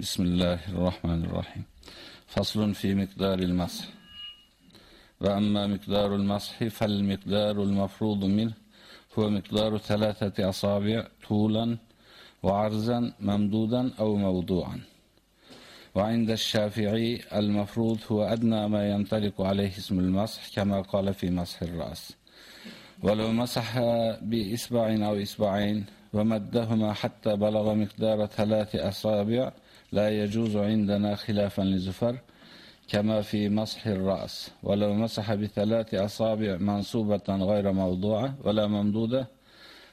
بسم الله الرحمن الرحيم فصل في مقدار المسح وأما مقدار المسح فالمقدار المفروض منه هو مقدار ثلاثة أصابع طولا وعرضا ممدودا أو موضوعا وعند الشافعي المفروض هو أدنى ما ينطلق عليه اسم المسح كما قال في مسح الرأس ولو مسح بإصبع أو إصبعين ومدهما حتى بلغ مقدار ثلاث أصابع لا يجوز عندنا خلافا لزفر كما في مسح الرأس ولو مسح بثلاث أصابع منصوبة غير موضوعة ولا ممدودة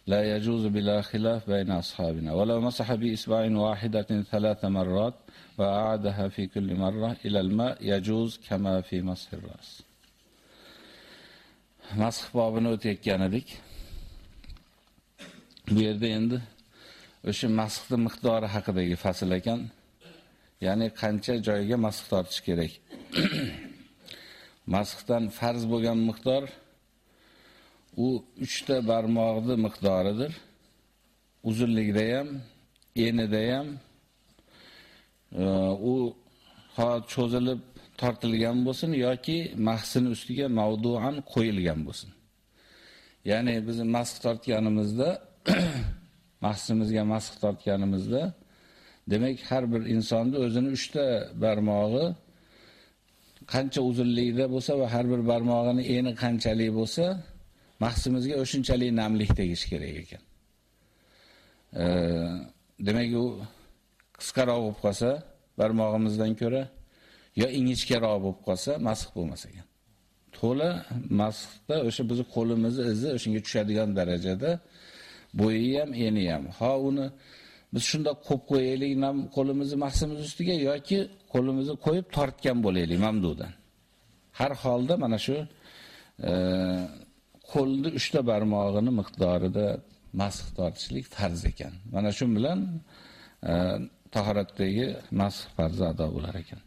لا يجوز بلا خلاف بين أصحابنا ولو مسح بإصبع واحدة ثلاث مرات وأعادها في كل مرة إلى الماء يجوز كما في مسح الرأس مسح bobini o'tayotgan edik. Bu yerda endi o'sha masxning miqdori haqidagi fasl ekan. Ya'ni qancha joyiga masx tortish kerak. Masxdan farz bo'lgan miqdor u 3 ta barmoqni miqdoridir. Uzunligida ham, enida ham e, u ho cho'zilib tortilgan bo'lsin yoki mahsini ustiga mavduan qo'yilgan bo'lsin. Ya'ni biz masx tortganimizda mahsimizga masx tortganimizda demak har bir insonning o'zini 3 ta barmog'i qancha uzunlikda bo'lsa va har bir barmog'ining eni qanchalik bo'lsa, mahsimizga o'shunchalik namlik tegish kerak ekan. E, demak u qisqaroq bo'lib qolsa, barmog'imizdan ko'ra yo ingichkaroq bo'lib qolsa, masx bo'lmas ekan. To'la masxda o'sha bizni qo'limizni izi o'shunga tushadigan darajada bo'yi ham, eni ham. Ha uni biz shunda qo'yib qo'yaylik nam qo'limizni mahsimiz ustiga yoki qo'limizni qo'yib tortgan bo'laylik mamdudan. Har holda mana shu e, qo'lni 3 ta barmog'ini miqdorida masx tortishlik farz ekan. Mana shu bilan e, tahoratdagi masx farzi ado bo'lar ekan.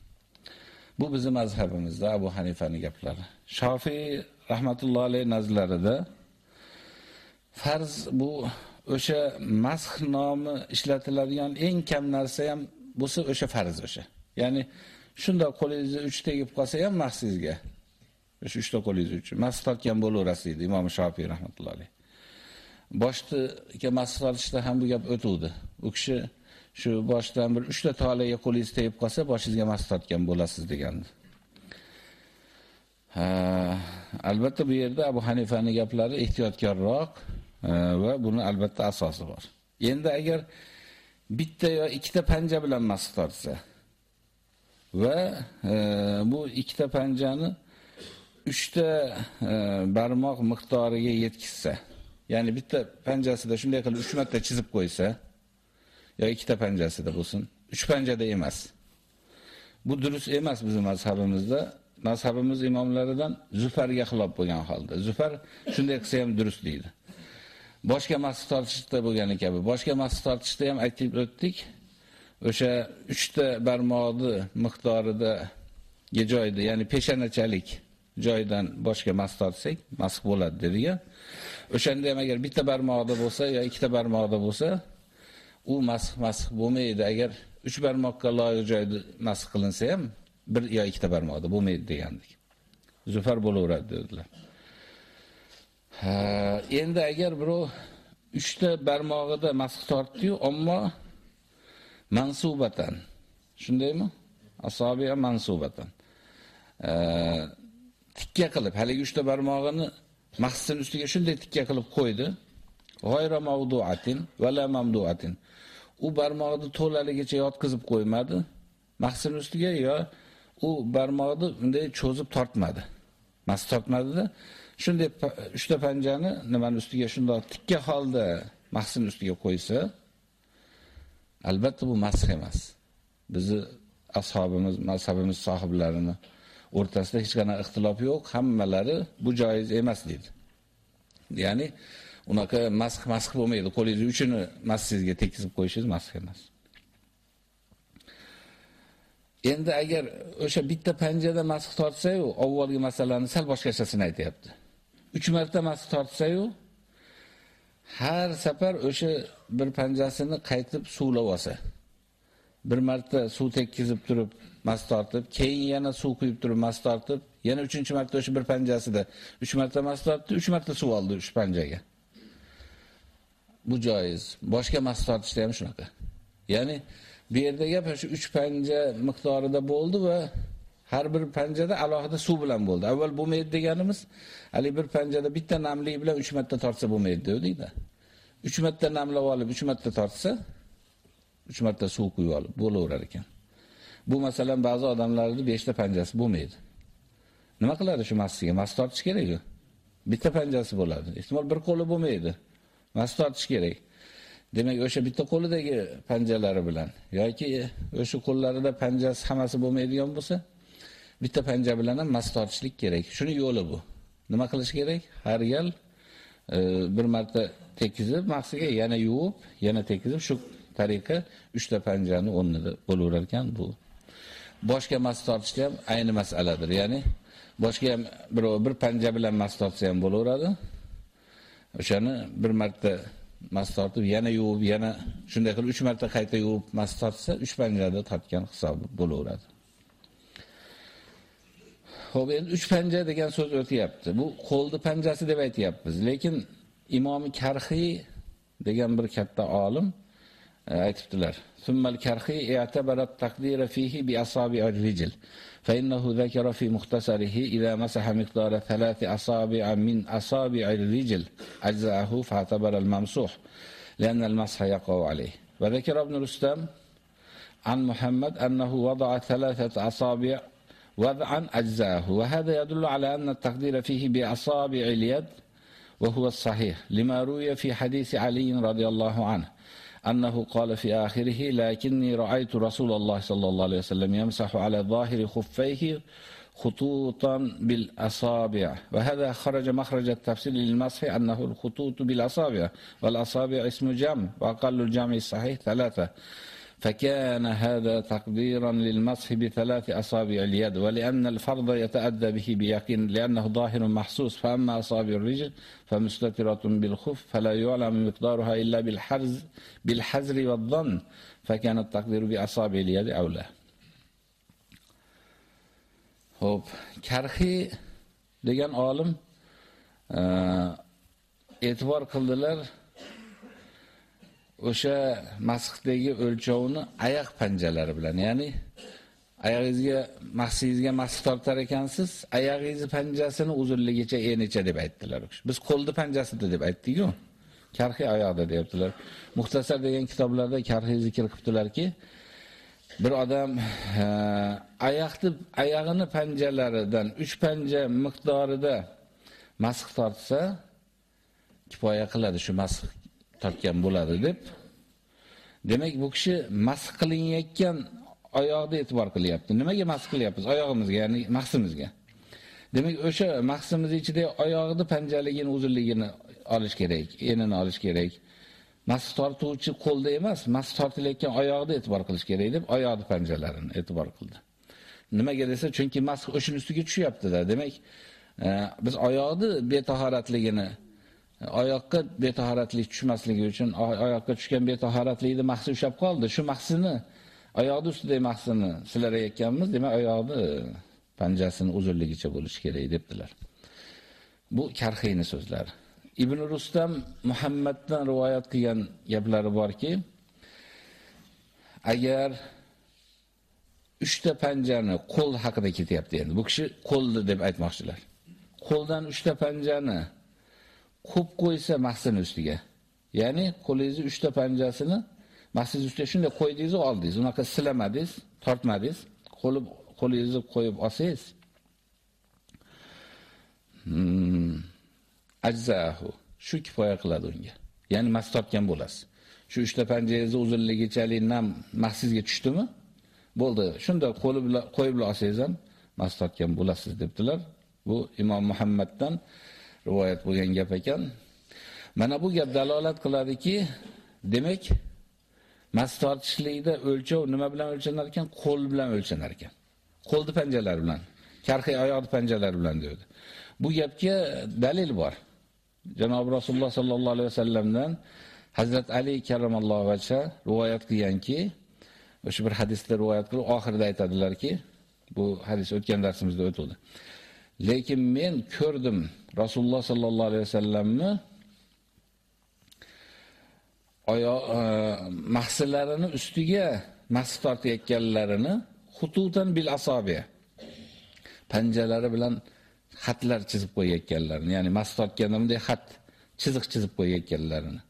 Bu bizning mazhabimizda Abu Hanifaning gaplari. Shofiy rahmatullohi alayhi nazarlarida farz bu o'sha masx nomi ishlatiladigan eng kam narsa ham bo'lsa o'sha farz o'sha. Ya'ni shunda qo'lingizni 3 tegib qolsa ham mahsizga. O'sha 3 ta qo'lingiz uchun masx tortgan bo'laverasiz deydi Imom Shofiy rahmatullohi Boshni Boshda masx tortishda ham bu gap o'tuvdi. U kishi shu boshdan bir 3 ta tolaga qo'lingiz tegib qolsa, boshingizga mas tortgan bo'lasiz degandi. Ha, albatta bu yerda Abu Hanifaning gaplari ehtiyotkorroq va buni albatta asosi bor. Endi agar bitta yo ikkita panja bilan mas tortsa va e, bu ikkita panjani 3 ta e, barmoq miqdoriga yetkizsa, ya'ni bitta panjasida shunday qilib 3 marta chizib qo'ysa, yo ikkita panjasida bo'lsin, 3 panjada emas. Bu durust emas bizning mazhabimizda. Mazhabimiz imomlaridan Zufarga xilof bo'lgan holda. Zufar shunday qilsa ham durust deydi. Boshqa masx tortishda bo'lgani kabi, boshqa masx tortishda ham aytib o'tdik. O'sha 3 ta barmoqni miqdorida joyda, ya'ni peshanachalik joydan boshqa masx tortsak, masx bo'ladi dediga. O'shanda ham agar bitta barmoqda bo'lsa yo ikkita barmoqda bo'lsa, u masx masx bo'lmaydi. Agar 3 barmoqqa loyiq joyda masx qilinsa ham bir yo ikkita barmoqda bo'lmaydi degandik. Zufar bo'laveradi dedilar. Endi agar birov 3 ta barmog'ida masx tortdi-yu, ammo mansubatan. Shundaymi? Asobiya mansubatan. tikka qilib, haligi 3 ta barmog'ini mahsin ustiga shunday tikka qilib qo'ydi. G'ayra mavdu'atin va la mamdu'atin. u barmog'ini to'laligicha yotqizib qo'ymadi. Mahsin ustiga yo u barmog'ini bunday cho'zib tortmadi. Mas tortmadi-da, shunday 3 ta panjani nimani ustiga shunday tikka holda mahsin ustiga qo'ysa, albatta bu masx emas. Bizi ashobimiz, mazhabimiz sohiblarini o'rtasida hech qanday ixtilof yo'q, hammalari bu joiz emas dedi. Ya'ni unaqa masx masx bo'lmaydi. Qo'lingiz uchini massizga tekizib qo'yishingiz masx emas. Endi agar o'sha bitta panjada masx tortsa-yu, avvalgi masalani sal boshqachasini aytayapti. Uch marta mas tortsa-yu, har safar o'sha bir panjasini qaytib suvlab olsa. bir marta suv tekkizib turib mas tortib, keyin yana suv quyib turib mas tortib, yana 3-marta o'sha bir panjasida 3 marta mas tortdi, 3 marta suv oldi 3 panjaga. Bu joiz. Boshqa mas tortishda ham shunaqa. Ya'ni bu yerda gap shu 3 panja miqdorida bo'ldi va har bir panjada alohida suv bilan bo'ldi. Avval bo'lmaydi deganimiz, hali bir panjada bitta namlik bilan 3 marta tortsa bo'lmaydi dedik-da. 3 marta namlab olib, 3 marta tortsa 3 marta suv quyib olib bo'laverar ekan. Bu masalan ba'zi odamlarning 5 ta panjasi bo'lmaydi. Nima qiladi shu massiga? Mas tortish kerak-ku. Bitta panjasi bo'ladi. Ehtimol bir qo'li bo'lmaydi. Mas tortish kerak. Demak, o'sha bitta qo'lidagi panjalari bilan yoki o'sha qo'llarida panjasi hammasi bo'lmaydigan bo'lsa, bitta panja bilan ham mas tortishlik kerak. Shuni yo'li bu. Nima qilish kerak? Har gal e, bir marta tekizib, maqsiga yana yuvib, yana tekizib shu tariqa 3 ta panjani o'rnida bo'laverar ekan bu. Boshqa mas tortishda ham ayni masaladir. Ya'ni boshqa ham birov bir panja bilan mas tortsa ham bo'laveradi. O'shani bir marta mas tortib, yana yuvib, yana shunday qilib 3 marta qayta yuvib mas tortsa, 3 panjada tortgan hisobi bo'laveradi. Xo'p, endi 3 panja degan so'z o'tyapti. Bu qo'lni panjasi deb aytyapmiz, lekin Imom Karxiy degan bir katta olim aytibdilar. ثم الكرخي اعتبر التقدير فيه بأصابع الرجل فإنه ذكر في مختصره إذا مسح مقدار ثلاث أصابع من أصابع الرجل أجزأه فاعتبر الممسوح لأن المسح يقع عليه وذكر ابن رستم عن محمد أنه وضع ثلاثة أصابع وضعا أجزاءه. وهذا يدل على أن التقدير فيه بأصابع اليد وهو الصحيح لما روي في حديث علي رضي الله عنه أنه قال في آخره لكني رأيت رسول الله صلى الله عليه وسلم يمسح على ظاهر خفيه خطوطا بالأصابع. وهذا خرج مخرج التفسير للمسح أنه الخطوط بالأصابع والأصابع اسم جمع وأقل الجمع الصحيح ثلاثة. فكان هذا تقديرا للمسح بثلاث أصابع اليد ولأن الفرض يتأدى به بيقين لأنه ظاهر محسوس فأما أصابع الرجل فمستترة بالخف فلا يعلم مقدارها إلا بالحرز بالحزر والظن فكان التقدير بأصابع اليد أولى Xo'p, Karxiy degan olim e'tibor qildilar o'sha masxdagi o'lchovni oyoq panjalari bilan, ya'ni oyog'ingizga mahsingizga masx tortar ekansiz, oyog'ingiz panjasini uzunligicha enicha deb aytdilar. Biz qo'lni panjasida deb aytdik-ku. Karxiy oyoqda deyaptilar. Muxtasar degan kitoblarda Karxiy zikr qilibdilarki, bir odam oyoqni oyog'ini panjalaridan 3 panja miqdorida masx tortsa, kifoya qiladi shu masx tortgan bo'ladi deb. Demak, bu kishi masx qilinayotgan oyoqda e'tibor qilyapti. Nimaga masx qilyapmiz? Oyog'imizga, ya'ni mahsimizga. Demak, o'sha mahsimiz ichida oyoqni panjaligini uzunligini olish kerak, enini olish kerak. Masx tortuvchi qo'lda emas, masx tortilayotgan oyoqda e'tibor qilish kerak deb oyoqni panjalarini e'tibor qildi. Nimaga desa, chunki masx o'shining ustiga tushyapti-da. Demak, e, biz oyoqni betahoratligini oyoqqa betahoratlik tushmasligi uchun oyoqqa tushgan betahoratlikni mahsi ushlab qoldi. Shu mahsini oyoqni ustidagi mahsini silarayotganmiz, demak oyoqni panjasini uzunligicha bo'lishi kerak debdilar. Bu Karxayni so'zlari. Ibn Rustam Muhammaddan rivoyat qilgan gaplari borki, agar 3 ta panjani qo'l haqida ketyapti endi. Bu kishi qo'lni deb aytmoqchilar. Qo'ldan 3 ta panjani ko'p qo'ysa mahsin ustiga. Ya'ni qo'lingizni 3 ta panjasini mahsin ustiga shunday qo'ydingiz oldingiz. Unaqa silamadingiz, tortmadingiz. Qo'lib qo'lingizni qo'yib olsangiz, hmm, ajzahu shu kifoya qiladi unga. Ya'ni mas tortgan bo'lasiz. Shu 3 ta panjangizni uzunligichalik nam mahsizga tushdimi? Bo'ldi. Shunda qo'li bilan qo'yib olsangiz ham mas tortgan bo'lasiz debdilar. Bu Imom Muhammaddan rivoyat bo'lgan gap ekan. Mana bu gap dalolat qiladiki, demak, mas tortishlikda o'lchov nima bilan o'lchanar ekan? Qo'l bilan o'lchanar ekan. Qo'lni panjalar bilan, karxiy oyoqni panjalar bilan dedi. Bu gapga dalil bor. Janob Rasululloh sallallohu alayhi vasallamdan Hazrat Ali karramallohu vacha rivoyat qilganki, o'sha bir hadisda rivoyat qilib oxirida aytadilarki, bu hadis o'tgan darsimizda o'tildi. Lekin men ko'rdim Rasululloh sallallohu alayhi vasallamni oyoq e, mahsillarini ustiga mas tortayotganlarini xututan bil asobi panjalari bilan xatlar chizib qo'yayotganlarini, ya'ni mas tortganda bunday xat chiziq chizib qo'yayotganlarini.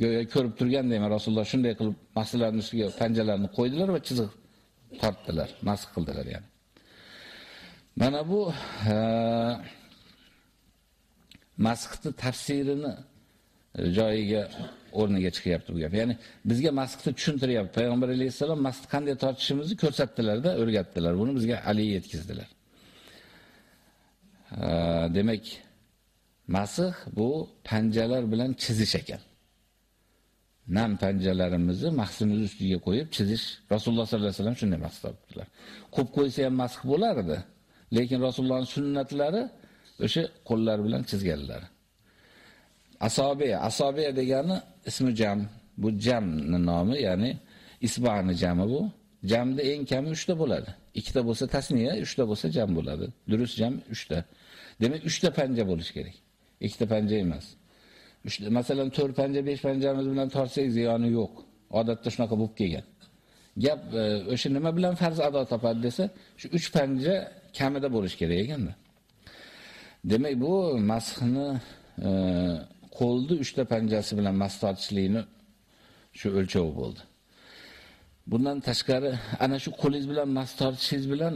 Go'yo ko'rib turgandayman Rasululloh shunday qilib mahsillarning ustiga panjalarini qo'ydilar va chiziq tortdilar, mas qildilar ya'ni. Mana bu masxni tafsirini joyiga o'rniga chiqyapti bu gap. Ya'ni bizga masxni tushuntiryapti. Payg'ambar alayhisalom masx qanday tortishimizni ko'rsatdilar-da, o'rgatdilar. Buni bizga Ali yetkazdilar. Demak, masx bu panjalar bilan chizish ekan. Nam panjalarimizni mahsimiz ustiga qo'yib chizish Rasululloh sollallohu alayhi vasallam shunday maqsad qildilar. Qo'p qo'ysa ham masx bo'lardi. Lekin Rasulullohning sunnatlari o'sha qo'llar bilan chizganlar. Asobiya, asobiya degani ismi jam. Bu jamni nomi, ya'ni isbani jami bu. Jamda eng kami 3 ta bo'ladi. Ikkita bo'lsa tasniya, 3 ta bo'lsa jam bo'ladi. Durust jam 3 ta. Demak 3 ta panja bo'lish kerak. 2 ta panja emas. 3 ta, masalan 4 panja, 5 panjamiz bilan tortsak ziyoni yo'q. Odatda shunaqa bo'lib kelgan. Gap e, o'sha nima bilan farz ado topadi desa, shu 3 panja kamida bo'lish kerak ekanda. Demak bu masxni e, qo'lni 3 ta panjasi bilan mas shu o'lchovi bo'ldi. Bundan tashqari ana shu qo'lingiz bilan mastortishingiz bilan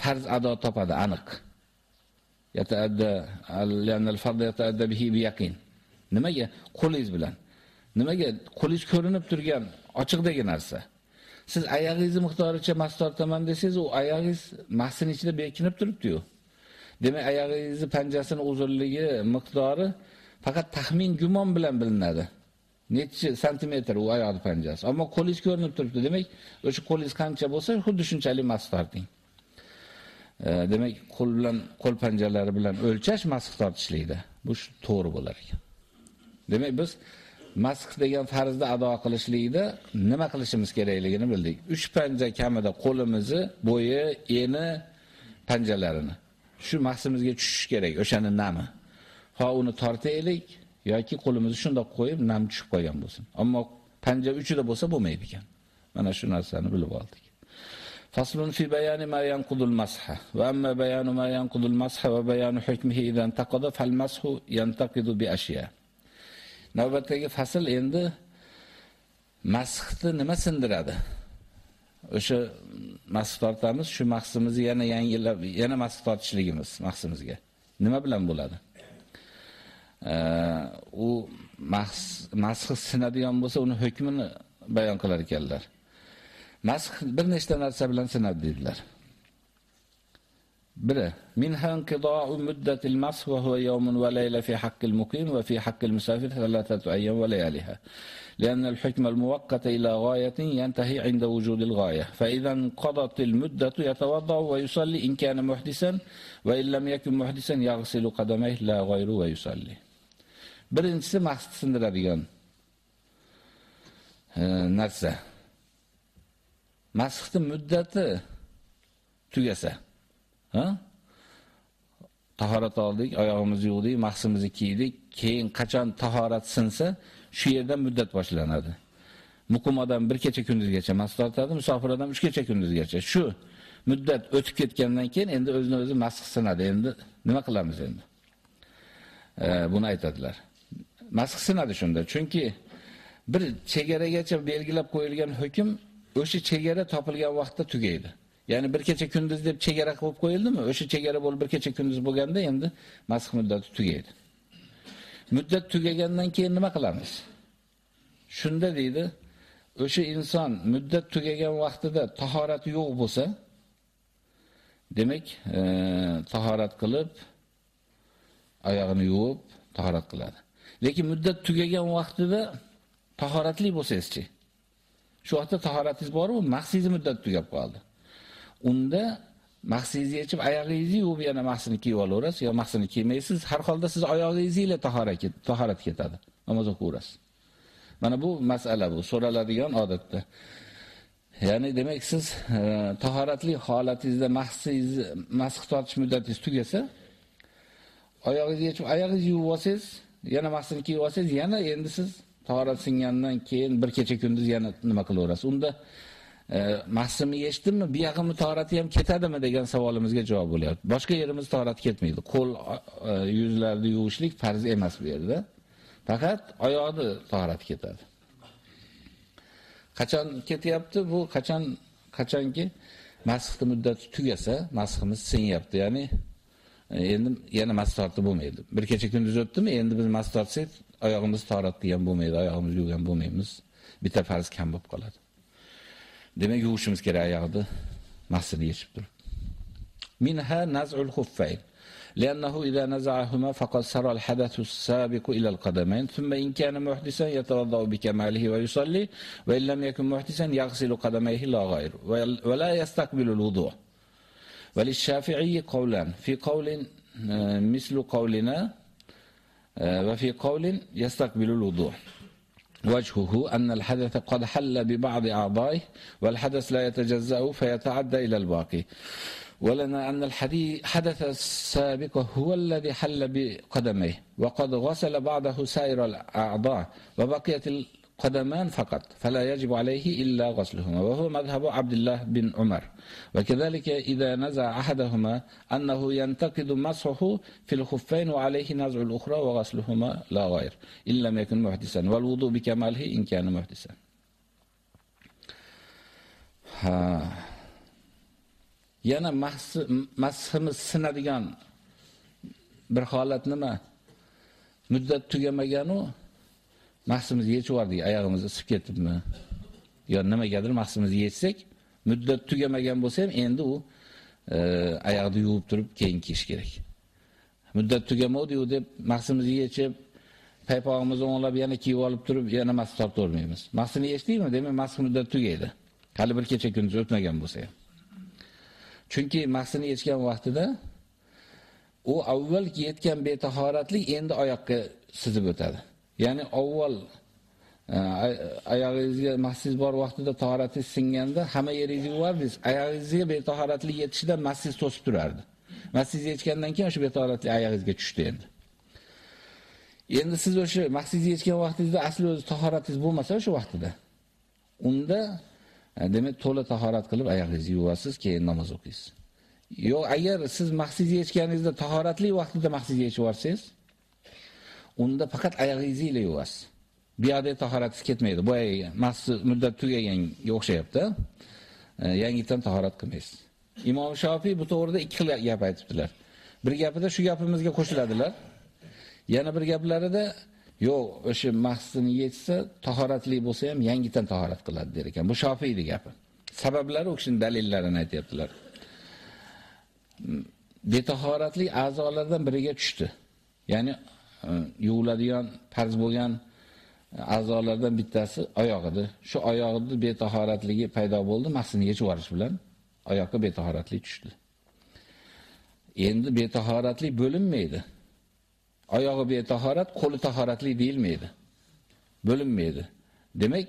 farz ado topadi aniq. Yataadda al fard yataadda bihi bi yaqin. Nimaga? Qo'lingiz bilan. Nimaga? Qo'lingiz ko'rinib turgan ochiqdagi narsa. Siz oyog'ingizni miqdoricha mas tortaman desangiz, u oyog'ingiz mahsin ichida bekinib turibdi-yu. Demak, oyog'ingizni panjasini uzunligi, miqdori faqat taxmin gumon bilan bilinadi. Necha santimetr u oyoq panjasi. Ammo qo'lingiz ko'rinib turibdi. Demak, o'sha qo'lingiz qancha bo'lsa, xuddi shunchalik mas torting. E, demak, qo'l bilan qo'l panjalari bilan o'lchash mas tortishlikda. Bu to'g'ri bo'lar ekan. Demak, biz masx degan farzni ado qilishlikda nima qilishimiz kerakligini bildik. 3 panja kamida qo'limizni bo'yi, eni, panjalarini. Shu maqsimizga tushish kerak, o'shani nami. Ha uni tortaylik yoki qo'limizni shundoq qo'yib nam tushib qolgan bo'lsin. Ammo panja uchida bo'lsa bo'lmaydi ekan. Mana shu narsani bilib oldik. Faslun fi bayani ma yanqudul masha va amma bayanu ma yanqudul masha va bayanu hukmihi idan taqada fal mashu yantaqidu bi ashya. Navbatdagi fasl endi masxni nima sindiradi? O'sha masx tortamiz, shu maqsimizni yana yangilab, yana masx tortishligimiz maqsimizga. Nima bilan bo'ladi? u masx sinadigan bo'lsa, uni hukmini bayon qilar ekanlar. Masx bir nechta narsa bilan sinadi dedilar. بلا. منها انقضاء مدة المسح وهو يوم وليلة في حق المقيم وفي حق المسافر ثلاثة أيام ولياليها. لأن الحكم المؤقت إلى غاية ينتهي عند وجود الغاية. فإذا انقضت المدة يتوضأ ويصلي. إن كان محدثا وإن لم يكن محدثا يغسل قدميه. لا غير ويصلي. برنس maqsad sindiradigan narsa masxni مدة tugasa Ha? Tahorat oldik, oyog'imizni yuvdik, mahsimizni kiydik, keyin qachon tahorat sinsa, shu yerdan muddat boshlanadi. Muqim odam bir kecha kunduzgacha mas tortadi, musofir odam 3 kecha kunduzgacha. Shu muddat o'tib ketgandan keyin endi o'zini o'zi masx sinadi. Endi nima qilamiz endi? E, buni aytadilar. masx sinadi shunda. Chunki bir chegaragacha belgilab qo'yilgan hukm o'sha chegara topilgan vaqtda tugaydi. Ya'ni bir kecha kunduz deb chegara qilib qo'yildimi? O'sha chegara bo'lib bir kecha kunduz bo'lganda endi masx muddati tugaydi. Muddat tugagandan keyin nima qilamiz? Shunda deydi, o'sha inson muddat tugagan vaqtida tahorat yo'q bo'lsa, demak, e, tahorat qilib oyog'ini yuvib tahorat qiladi. Lekin muddat tugagan vaqtida tahoratli bo'lsangiz-chi. Shu vaqtda tahoratingiz bormi? Maqsadingiz muddat tugab qoldi. Unda maqsadingizni yechib oyog'ingizni yuvib yana mahsini kiyib olaverasiz yo mahsini kiymaysiz. Har holda siz oyog'ingiz ila tahorat tahorat ketadi. Namoz o'qiverasiz Mana bu masala bu, so'raladigan odatda. Ya'ni demak siz e, tahoratli holatingizda mahsingiz masx tortish muddatingiz tugasa, oyog'ingizni yechib, oyog'ingizni yuvib olsangiz, yana mahsini kiyib olsangiz, yana endi siz tahorat singandan keyin bir kecha kunduz yana nima qilaverasiz. Unda e, yechdimmi, bu yog'imni torati ham ketadimi degan savolimizga javob bo'lyapti. Boshqa yerimiz torat ketmaydi. Qo'l, e, yuzlarni yuvishlik farz emas bu yerda. Faqat oyoqni torat ketadi. Qachon ketyapti? Bu qachon qachonki masxni muddati tugasa, masximiz sinyapti. Ya'ni e, endi yana mas tortib bo'lmaydi. Bir kecha kunduz o'tdimi, endi biz mas tortsak, oyog'imiz torat degan bo'lmaydi, oyog'imiz yuvgan bo'lmaymiz. Bitta farz kam bo'lib qoladi. Demak, yuvishimiz kerak oyoqni masini yechib turib. Minha naz'ul khuffayn. لأنه إذا نزعهما فقد سرى الحدث السابق إلى القدمين ثم إن كان محدثا يتوضأ بكماله ويصلي وإن لم يكن محدثا يغسل قدميه لا غير ولا يستقبل الوضوء وللشافعي قولان في قول مثل قولنا وفي قول يستقبل الوضوء وجهه أن الحدث قد حل ببعض أعضائه والحدث لا يتجزأ فيتعدى إلى الباقي. ولنا أن الحدث السابق هو الذي حل بقدميه وقد غسل بعده سائر الأعضاء وبقيت القدمان فقط فلا يجب عليه إلا غسلهما وهو مذهب عبد الله بن عمر. وكذلك إذا نزع أحدهما أنه ينتقد مسحه في الخفين وعليه نزع الأخرى وغسلهما لا غير إن لم يكن محدثا والوضوء بكماله إن كان محدثا. yana mashimiz sinadigan bir holat nima? U mahsimizni yechib yubordik, oyog'imiz isib ketibmi? Yo nimagadir mahsimizni yechsak, muddat tugamagan bo'lsa ham endi u e, oyoqni yuvib turib keyin kiyish kerak. Muddat tugamadi-yu deb mahsimizni yechib, paypog'imizni o'nglab yana kiyib olib turib, yana mas tortavermaymiz. Mahsini yechdikmi? Demak, mas muddat tugaydi. Hali bir kecha kunduz o'tmagan bo'lsa ham. Chunki mahsini yechgan vaqtida u avval yetgan betahoratlik endi oyoqqa sizib o'tadi. Ya'ni avval e, oyog'ingizga mahsiz bor vaqtida tahoratingiz singanda hamma yeringizni yuvardingiz. Oyog'ingizga betahoratlik yetishida mahsiz to'sib turardi. Mahsiz yechgandan keyin o'sha betahoratlik oyog'ingizga tushdi endi. Endi siz o'sha mahsiz yechgan vaqtingizda asli o'zi tahoratingiz bo'lmasa o'sha vaqtida unda e, demak to'la tahorat qilib oyoqingizni yuvasiz, keyin namoz o'qiysiz. Yo'q, agar siz mahsiz yechganingizda tahoratli vaqtida mahsiz yechib yuborsangiz unda faqat oyog'ingizni yuvasiz. Bu yerda tahoratingiz ketmaydi. Bu mahsiz muddat tugaganga o'xshayapti. E, yangidan tahorat qilmaysiz. Imom Shofiy bu to'g'rida ikki xil gap aytibdilar. Bir gapida shu gapimizga qo'shiladilar. Yana bir gaplarida yo'q, o'sha mahsini yetsa, tahoratli bo'lsa ham yangidan tahorat qiladi der ekan. Bu Shofiyning gapi. Sabablari o'shining dalillarini aytayaptilar. Betahoratli a'zolardan biriga tushdi. Ya'ni Э, yuviladigan farz bo'lgan e, a'zolardan bittasi oyoq edi. Shu oyog'ida betahoratligi paydo bo'ldi, mahsini yechib yuborish bilan oyoqqa betahoratlik tushdi. Endi betahoratlik bo'linmaydi. oyog'i betahorat, qo'li tahoratli deyilmaydi. Bo'linmaydi. Demak,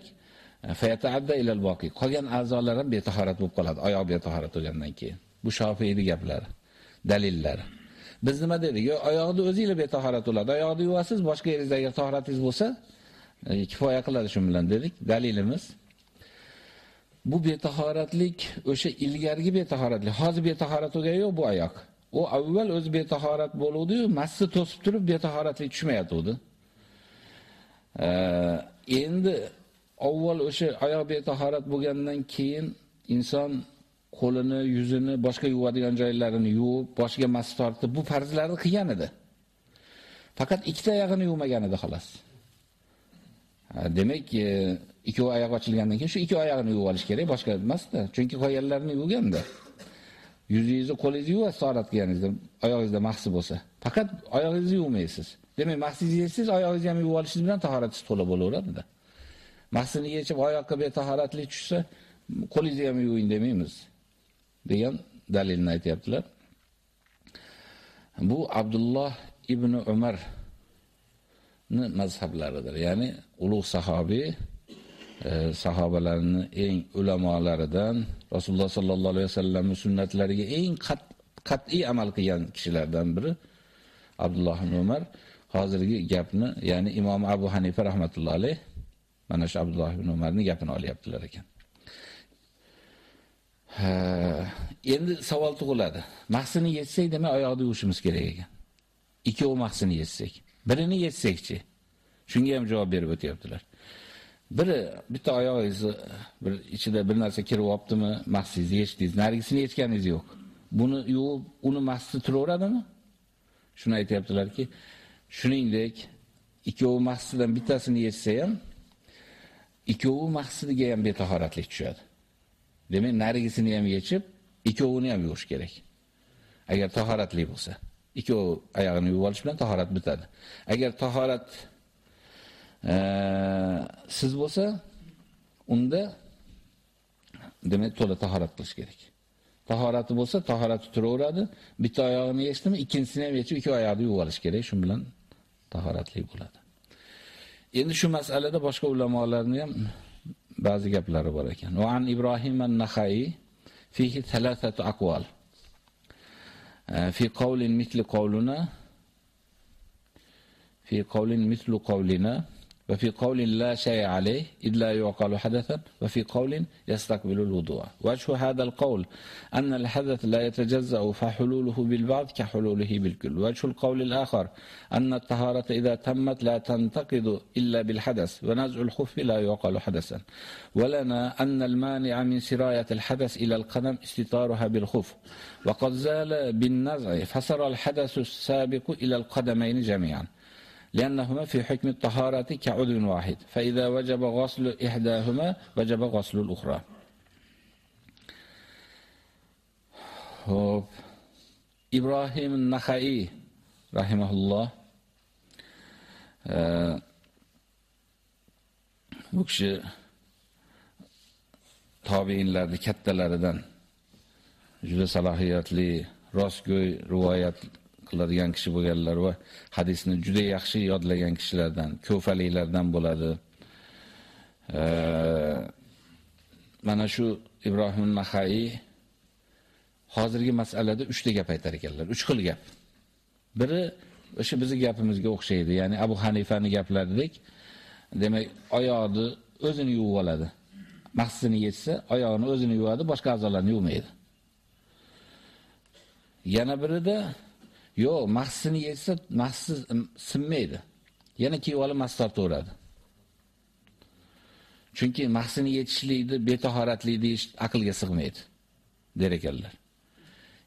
e, fayata'adda ilal boqi. Qolgan a'zolar ham betahorat bo'lib qoladi, oyoq betahorat bo'lgandan keyin. Bu Shofiyning gaplari, dalillari. Biz nima dedik? Yo oyoqni o'zingizlar betahorat bo'ladi. Oyoqni yuvasiz, boshqa yeringizdagi tahoratingiz bo'lsa, e, kifoya qiladi shu bilan dedik. Dalilimiz bu betahoratlik o'sha ilgargi betahoratlik. Hozir betahorat bo'lgan yo'q bu oyoq. u avval o'zi betahorat bo'luvdi-yu, masni to'sib turib betahoratlik tushmayotdi. E, endi avval o'sha oyoq betahorat bo'lgandan keyin inson qo'lini, yuzini, boshqa yuvadigan joylarini yuvib, boshiga mas tortib, bu farzlarni qilgan edi. Faqat ikkita oyog'ini yuvmagan edi xolos. Demak, e, ikkovi oyoq ochilgandan keyin shu ikki oyog'ini yuvib olish kerak, boshqa emasda. Chunki qolganlarini yuvganda. yuzingizni qo'lingizni yuvasiz tahorat qilganingizda, oyog'ingizda mahsi bo'lsa. Faqat oyog'ingizni yuvmaysiz. Demak, mahsingizni yechsiz, oyog'ingizni ham yuvib olishingiz bilan tahoratingiz to'la bo'laveradi-da. Mahsini yechib oyoqqa betahoratlik tushsa, qo'lingizni ham yuving demaymiz. Degan dalilni aytayaptilar. Bu Abdulloh ibn Umar mazhablaridir. Ya'ni ulug' sahobiy e, sahobalarning eng ulamolaridan Rasululloh sallallohu alayhi vasallamning sunnatlariga eng qat'iy amal qilgan kishilardan biri Abdulloh ibn Umar hozirgi gapni, ya'ni Imom Abu Hanifa rahmatullohi alayh mana shu Abdulloh ibn Umarning gapini olyaptilar ekan. Endi savol tug'iladi. Mahsini yetsak demak oyoqni yuvishimiz kerak ekan. Ikkovi mahsini yetsak. Birini yetsakchi. Shunga ham javob berib o'tyaptilar. Biri bitta oyog'ingizni bir ichida bir narsa kirib olibdimi, mahsingizni yechdingiz, narigisini yechganingiz yo'q. Buni yuvib, uni mahsi turaveradimi? Shuni aytayaptilarki, shuningdek, ikkovi mahsidan bittasini yechsa ham, ikkovi mahsidiga ham betahoratlik tushadi. Demak, narigisini ham yechib, ikkovini ham yuvish kerak. Agar tahoratli bo'lsa, ikkov oyog'ini yuvib olish bilan tahorat bitadi. Agar tahorat e, siz bo'lsa, unda demak to'la tahorat qilish kerak. Tahorati bo'lsa, tahorati turaveradi. Bitta oyog'ini yechdimi, ikkinchisini ham yechib, ikki oyoqni yuvib olish kerak. Shu bilan tahoratli bo'ladi. Endi shu masalada boshqa ulamolarni ham ba'zi gaplari bor ekan. Va an Ibrohim an-Nahai fihi thalathatu aqwal. Fi qawlin mithli qawlina fi qawlin mithlu qawlina وفي قول لا شيء عليه إذ لا يعقل حدثا وفي قول يستقبل الوضوء. وجه هذا القول أن الحدث لا يتجزأ فحلوله بالبعض كحلوله بالكل. وجه القول الآخر أن الطهارة إذا تمت لا تنتقد إلا بالحدث ونزع الخف لا يعقل حدثا. ولنا أن المانع من سراية الحدث إلى القدم استطارها بالخف. وقد زال بالنزع فصار الحدث السابق إلى القدمين جميعا. لأنهما في حكم الطهارة كعضو واحد فإذا وجب غسل إحداهما وجب غسل الأخرى إبراهيم النخعي رحمه الله bu kishi tobiinlarni kattalaridan juda salohiyatli rostgo'y rivoyat qiladigan kishi bo'lganlar va hadisni juda yaxshi yodlagan kishilardan, ko'faliklardan bo'ladi. Mana shu Ibrohim Nahai hozirgi masalada 3 ta gap aytar ekanlar, 3 xil gap. Biri o'sha bizning gapimizga o'xshaydi, ya'ni Abu Hanifani gaplaridek, demak, oyoqni o'zini yuvib oladi. Maqsadini yetsa, oyog'ini o'zini yuvadi, boshqa a'zolarni yuvmaydi. Yana birida Yo'q, mahsini yetsa, mahsi sinmaydi. Yana kiyib olib mahs tortaveradi. Chunki mahsini yetishlikni betahoratlik deyish aqlga sig'maydi, der ekanlar.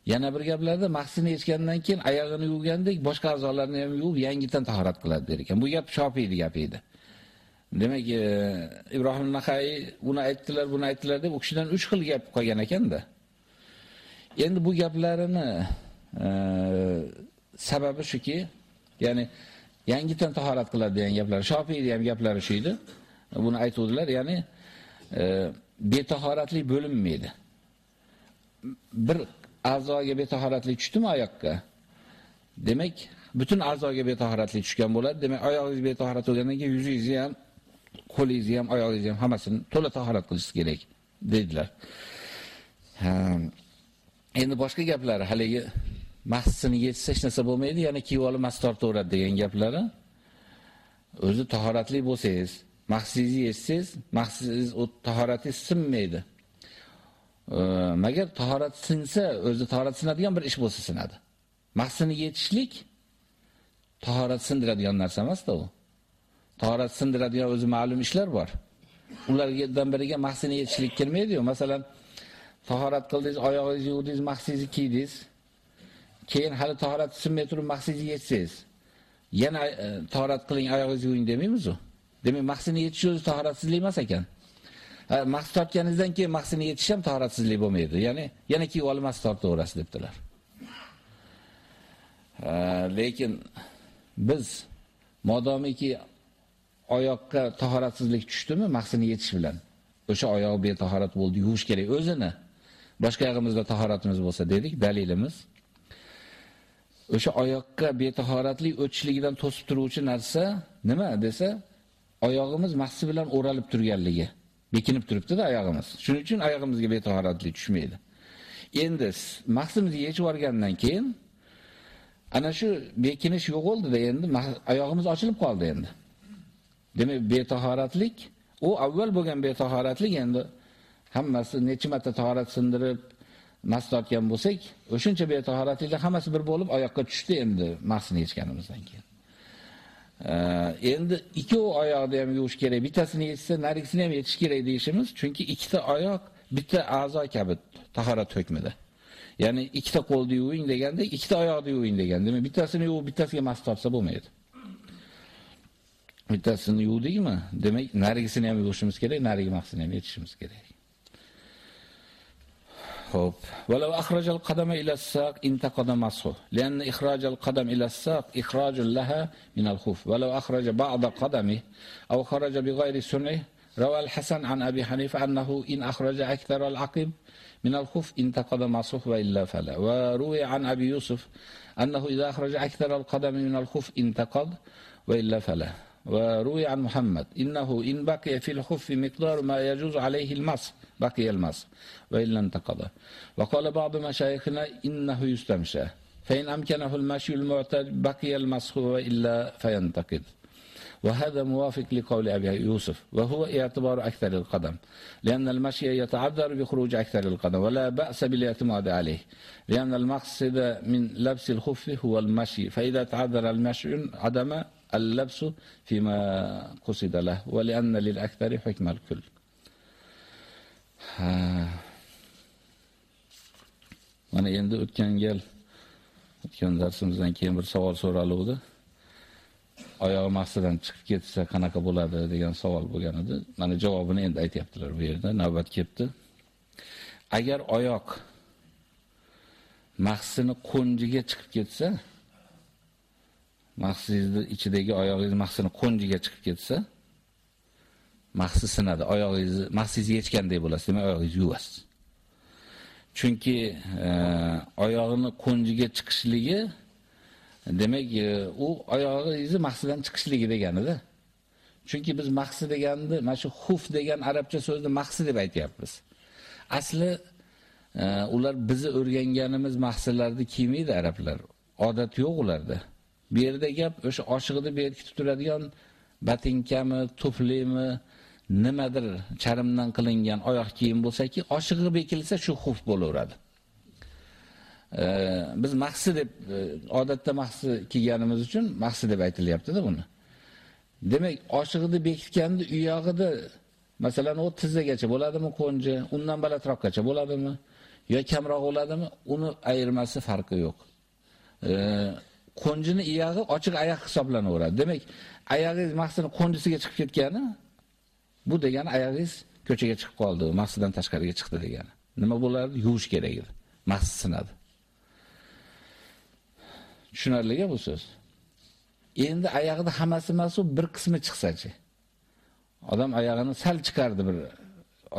Yana bir gaplarda mahsini yechgandan keyin oyog'ini yuvgandek boshqa a'zolarni ham yuvib yangidan tahorat qiladi der ekan. Bu gap Shofiyning gapi edi. Demak, e, Ibrohim Nahai buni aytdilar, buni aytdilar deb u kishidan 3 xil gap qolgan ekanda. Endi bu gaplarini sababi shuki, ya'ni yangidan tahorat qiladi degan gaplar, Shofiyning ham gaplari shu edi. Buni aytuvdilar, ya'ni e, betahoratlik bo'linmaydi. Bir a'zoga betahoratlik tushdimi oyoqqa? Demak, butun a'zoga betahoratlik tushgan bo'ladi. Demak, oyog'ingiz betahorat bo'lgandan keyin yuzingizni ham, qo'lingizni ham, oyog'ingizni ham hammasini to'la tahorat qilishingiz kerak, dedilar. Endi boshqa gaplari haligi mahsini yetsa hech narsa bo'lmaydi, ya'ni kiyib olib mas tortaveradi degan gaplari. O'zi tahoratli bo'lsangiz, mahsingizni yetsangiz, mahsingiz o tahoratingiz sinmaydi. Magar tahorat sinsa, o'zi tahorat sinadigan bir ish bo'lsa sinadi. Mahsini yetishlik tahorat sindiradigan narsa emas-da u. Tahorat sindiradigan o'zi ma'lum ishlar bor. Ulardan biriga mahsini yetishlik kirmaydi-yu. Masalan, tahorat qildingiz, oyog'ingizni yuvdingiz, mahsingizni kiydingiz. Keyin hali tahorat sinmay turib maqsadga yetsangiz, yana e, tahorat qiling, oyog'ingizni yuving demaymiz. Demak, maqsadga yetish o'zi tahoratsizlik emas ekan. Maqsad tortganingizdan keyin maqsadga yetish ham tahoratsizlik bo'lmaydi. Ya'ni yana kiyib olmas tortaverasiz debdilar. Lekin biz modomiki oyoqqa tahoratsizlik tushdimi, maqsadga yetish bilan o'sha oyoq betahorat bo'ldi, yuvish kerak o'zini. Boshqa oyog'imizda tahoratimiz bo'lsa dedik, dalilimiz o'sha oyoqqa betahoratlik o'tishligidan to'sib turuvchi narsa nima desa, oyog'imiz mahsi bilan o'ralib turganligi. bekinib turibdi-da oyog'imiz. Shuning uchun oyog'imizga betahoratlik tushmaydi. Endi mahsimizni yechib olgandan keyin ana shu bekinish yo'qoldi-da endi oyog'imiz ochilib qoldi endi. Demak, betahoratlik u avval bo'lgan betahoratlik endi hammasi necha marta tahorat sindirib mastotgan bo'lsak, o'shuncha betahoratliklar hammasi bir bo'lib oyoqqa tushdi endi masni yechganimizdan keyin. endi ikkov oyoqni ham yuvish kerak, bittasini yechsa, narigisini ham yetish kerak deyishimiz, chunki ikkita oyoq bitta a'zo kabi tahorat hukmida. Ya'ni ikkita qo'lni yuving deganda, ikkita oyoqni yuving degan. Demak, bittasini yuvib, bittasiga mas tortsa bo'lmaydi. Bittasini yuvdikmi? Demak, narigisini ham yuvishimiz kerak, narigi maqsini ham yetishimiz kerak. خب ولو أخرج القدم إلى الساق انتقد مصه. لأن إخراج القدم إلى الساق إخراج لها من الخوف. ولو أخرج بعض قدمه أو خرج بغير سنعه روى الحسن عن أبي حنيفة أنه إن أخرج أكثر العقب من الخوف انتقد مصه وإلا فلا. وروي عن أبي يوسف أنه إذا أخرج أكثر القدم من الخوف انتقد وإلا فلا. وروي عن محمد إنه إن بقي في الخف مقدار ما يجوز عليه المص بقي المص وإلا انتقض وقال بعض مشايخنا إنه يستمشى فإن أمكنه المشي المعتاد بقي المسخ وإلا فينتقد وهذا موافق لقول أبي يوسف وهو اعتبار أكثر القدم لأن المشي يتعذر بخروج أكثر القدم ولا بأس بالاعتماد عليه لأن المقصد من لبس الخف هو المشي فإذا تعذر المشي عدم اللبس فيما قصد له ولأن للأكثر حكم الكل. Mana endi o'tgan gal o'tgan darsimizdan keyin bir savol so'raluvdi. Oyoq maqsadan chiqib ketsa qanaqa bo'ladi degan savol bo'lgan edi. Mana javobini endi aytyaptilar bu yerda navbat kelibdi agar oyoq mahsini qo'njiga chiqib ketsa mahsingizni ichidagi oyog'ingiz mahsini qo'njiga chiqib ketsa, mahsi sinadi. Oyog'ingizni mahsingizni yechgandek bo'lasiz, demak oyog'ingizni yuvasiz. Chunki e, oyog'ini qo'njiga chiqishligi demak e, u oyog'ingizni mahsidan chiqishligi deganida. Chunki biz mahsi deganni, mana shu xuf degan arabcha so'zni mahsi deb aytyapmiz. Asli e, ular bizni o'rganganimiz mahsillarni kiymaydi arablar. Odat yo'q ularda. Bu yerda gap o'sha oshig'ini berkitib turadigan batinkami, tuflimi, nimadir charimdan qilingan oyoq kiyim bo'lsa-ki, oshig'i bekilsa shu xuf bo'laveradi. E, biz mahsi deb e, odatda mahsi kiyganimiz uchun mahsi deb aytilyapti-da buni. Demak, oshig'ini bekitganda u yog'ida masalan u tizzagacha bo'ladimi qo'nji, undan balandroqgacha bo'ladimi yo kamroq bo'ladimi, uni ayirmasi farqi yo'q. E, qo'njini iyog'i ochiq oyoq hisoblanaveradi. Demak, oyog'ingiz maqsini qo'njisiga chiqib ketgani bu degani oyog'ingiz ko'chaga chiqib qoldi, maqsidan tashqariga chiqdi degani. Nima bo'lardi? Yuvish kerak edi. Maqsad sinadi. Tushunarliga bu so'z. Endi oyog'ida hammasi emas, bir qismi chiqsa-chi. Odam oyog'ini sal chiqardi bir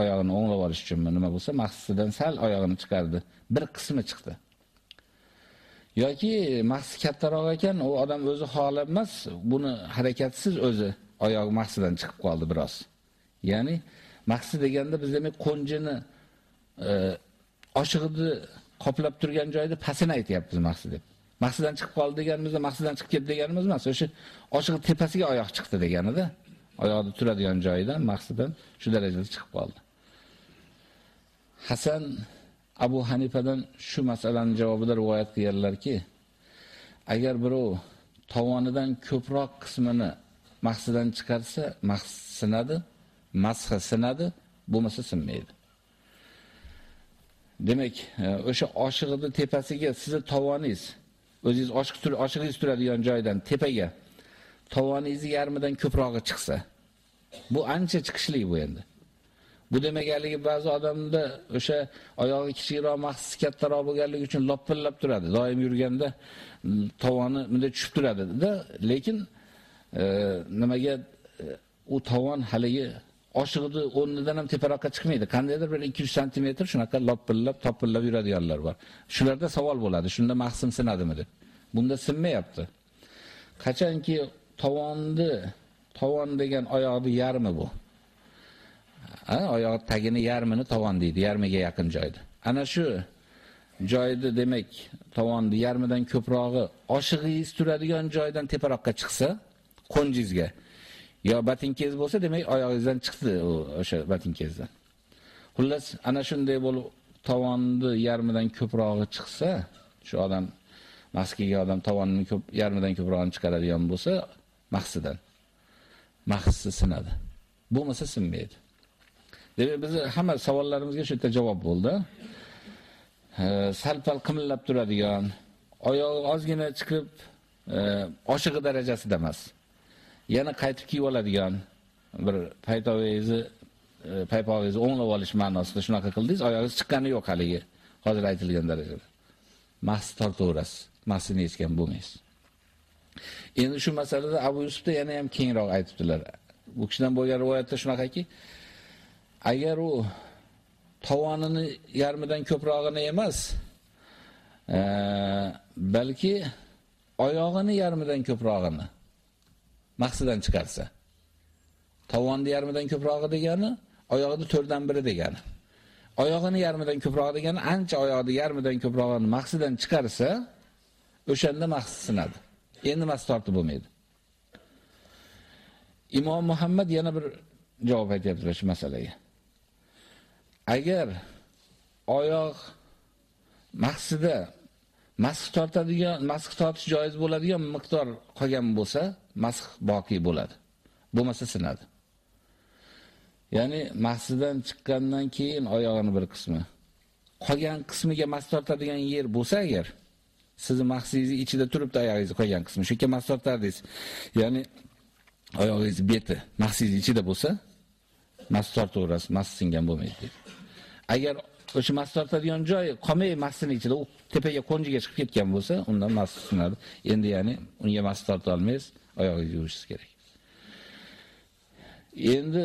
oyog'ini o'nglab olish uchun nima bo'lsa, maqsadidan sal oyog'ini chiqardi. Bir qismi chiqdi. yoki mahsi kattaroq ekan, u odam o'zi xohlab emas, buni harakatsiz o'zi oyoq mahsidan chiqib qoldi biroz. Ya'ni maqsad deganda biz demak qo'njini e, oshig'ini qoplab turgan joyda pasini aytyapmiz maqsad deb. Maqsaddan chiqib qoldi deganimizda maqsaddan chiqib ketdi deganimiz emas, o'sha oshig'i tepasiga oyoq chiqdi deganida. Oyoqni turadigan joyidan maqsaddan shu darajada chiqib qoldi. Hasan Abu Hanifadan shu masalaning javobida rivoyat qilganlarki, agar birov tovonidan ko'proq qismini maqsaddan chiqarsa, mahs masxi sinadi, bo'lmasa sinmaydi. Demak, e, o'sha oshig'ini tepasiga sizni tovoningiz, o'zingiz oshiq tur oshig'ingiz turadigan joydan tepaga tovoningizni yarmidan ko'prog'i chiqsa, bu ancha chiqishli bu endi. Bu demaganligi ba'zi odamda o'sha oyog'i kichikroq, maxsus kattaroq bo'lganligi uchun loppillab turadi. Doim yurganda tovoni bunday tushib turadi-da, lekin e, nimaga e, u tovon haligi oshig'ini o'rnidan ham teparoqqa chiqmaydi. Qandaydir bir 200 sm shunaqa loppillab, topillab yuradiganlar bor. Shularda savol bo'ladi, shunda mahsim sinadimi deb. Bunda sinmayapti. Qachonki tovonni tovon degan oyoqni yarmi bu. Ha, oyoq tagini yarmini tovon deydi, yarmiga yaqin joyda. Ana shu joyda demak, tovonni yarmidan ko'prog'i oshig'ingiz turadigan joydan teparoqqa chiqsa, qo'ngizga yo batinkez bo'lsa, demak oyog'ingizdan chiqdi o'sha batinkezdan. Xullas, ana shunday bo'lib tovonni yarmidan ko'prog'i chiqsa, shu odam maskiga odam tovonni ko'p yarmidan ko'prog'ini chiqaradigan bo'lsa, mahsidan. Mahsi sinadi. Bo'lmasa sinmaydi. Demak, biz hamma savollarimizga shu yerda javob bo'ldi. Salpal qimillab turadigan, oyog'i ozgina chiqib, e, oshig'i darajasida emas. Yana qaytib kiyib oladigan bir paytovingizni e, paypog'ingizni o'nglab olish ma'nosida shunaqa qildingiz, oyog'ingiz chiqqani yo'q haligi hozir aytilgan darajada. Mas tortaverasiz, masini yechgan bo'lmaysiz. Endi shu masalada Abu Yusufda yana ham kengroq aytibdilar. Bu kishidan bo'lgan rivoyatda shunaqaki, agar u tovonini yarmidan ko'prog'ini emas, e, balki oyog'ini yarmidan ko'prog'ini maqsaddan chiqarsa. Tovonni yarmidan ko'prog'i degani oyog'ini 4 dan biri degani. Oyog'ini yarmidan ko'prog'i degani ancha oyog'ini yarmidan ko'prog'ini maqsaddan chiqarsa, o'shanda maqsad sinadi. Endi mas tortib bo'lmaydi. Imom Muhammad yana bir javob aytyaptilar shu masalaga. Agar oyoq maqsida masx tortadigan, masx tortish joiz bo'ladigan miqdor qolgan bo'lsa, masx boqiy bo'ladi. Bo'lmasa sinadi. Ya'ni mahsidan chiqqandan keyin oyog'ini bir qismi qolgan qismiga mas tortadigan yer bo'lsa agar sizni mahsingizni ichida turibdi oyog'ingiz qolgan qismi shu mas tortardingiz. Ya'ni oyog'ingiz beti mahsingiz ichida bo'lsa, mas tortaverasiz, mas singan bo'lmaydi. Agar o'sha mas tortadigan joy qolmay masini ichida u tepaga qo'njiga chiqib ketgan bo'lsa, undan mas sinadi. Endi ya'ni unga mas torta olmaysiz, oyog'ingizni yuvishingiz kerak. Endi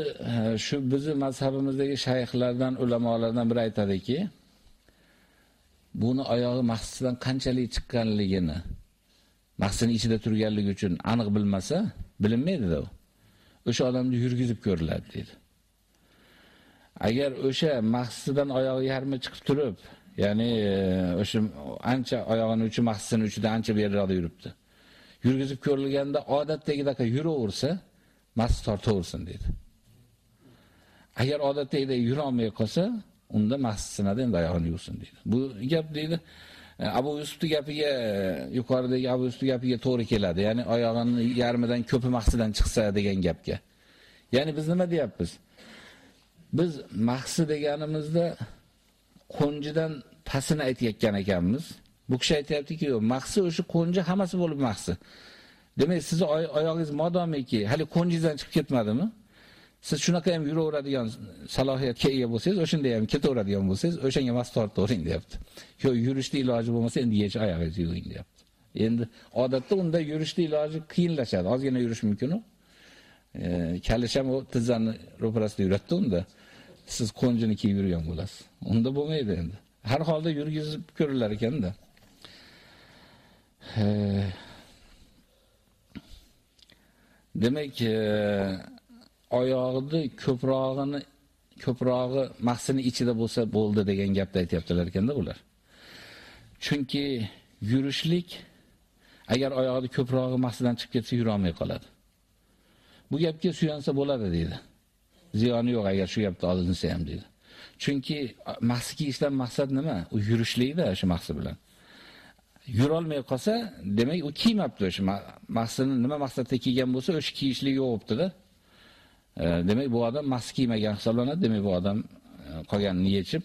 shu bizni mazhabimizdagi shayxlardan, ulamolardan biri aytadiki, buni oyog'i mahsisdan qanchalik chiqqanligini, mahsini ichida turganligi uchun aniq bilmasa, bilinmaydi-da. O'sha odamni yurgizib ko'riladi dedi. Agar o'sha mahsisidan oyog'i yarmi chiqib turib, ya'ni e, o'sha ancha oyog'ini uchi mahsisining uchida ancha beriroqda yuribdi. Yurgizib ko'rilganda odatdagidaqa yuraversa, mas tortaversin dedi. Agar odatdagidek yura olmay qolsa, unda massinada endi oyog'ini yuvsin dedi. Bu gap deydi e, Abu Yusufning gapiga e, yuqoridagi Abu Yusufni gapiga to'g'ri keladi. Ya'ni oyog'ini yarmidan ko'pi maqsidan chiqsa degan gapga. Ya'ni biz nima deyapmiz? Biz maqsi deganimizda qo'njidan pasini aytayotgan ekanmiz. Bu kishi aytayaptiki, maqsi o'sha qo'nji hammasi bo'lib maqsi. Demak, sizni oyog'ingiz modomiki hali qo'njingizdan chiqib ketmadimi? Siz shunaqa ham yuraveradigan salohiyatga ega bo'lsangiz, o'shanda ham ketaveradigan bo'lsangiz, o'shanga mas tortavering, deyapti. yo yurishni iloji bo'lmasa, endi yech oyog'ingizni yuving, deyapti. Endi odatda unda yurishni iloji qiyinlashadi. Ozgina yurish mumkin-ku. E, kalish ham tizzani ro'parasida yuratdi unda. Siz qo'njini kiyib yurgan bo'lasiz. Unda bo'lmaydi endi. Har holda yurgizib ko'rilar ekanda. Demak, e, oyog'ini ko'prog'ini ko'prog'i mahsini ichida bo'lsa bo'ldi degan gapni aytyaptilar ekanda ular. Chunki yurishlik agar oyog'ini ko'prog'i mahsidan chiqib ketsa yura olmay qoladi. Bu gapga suyansa bo'ladi deydi. Ziyoni yo'q agar shu gapni olinsa ham deydi. Chunki e, mahsi kiyishdan maqsad nima? U yurishlikda shu mahsi bilan. Yurolmay qolsa, demak u kiymabdi o'sha maqsadni nima maqsadda kiygan bo'lsa, o'sha kiyishlik yo'qibdi-da. E, demak bu odam mas kiymagan hisoblanadi. Demak bu odam e, qolganini yechib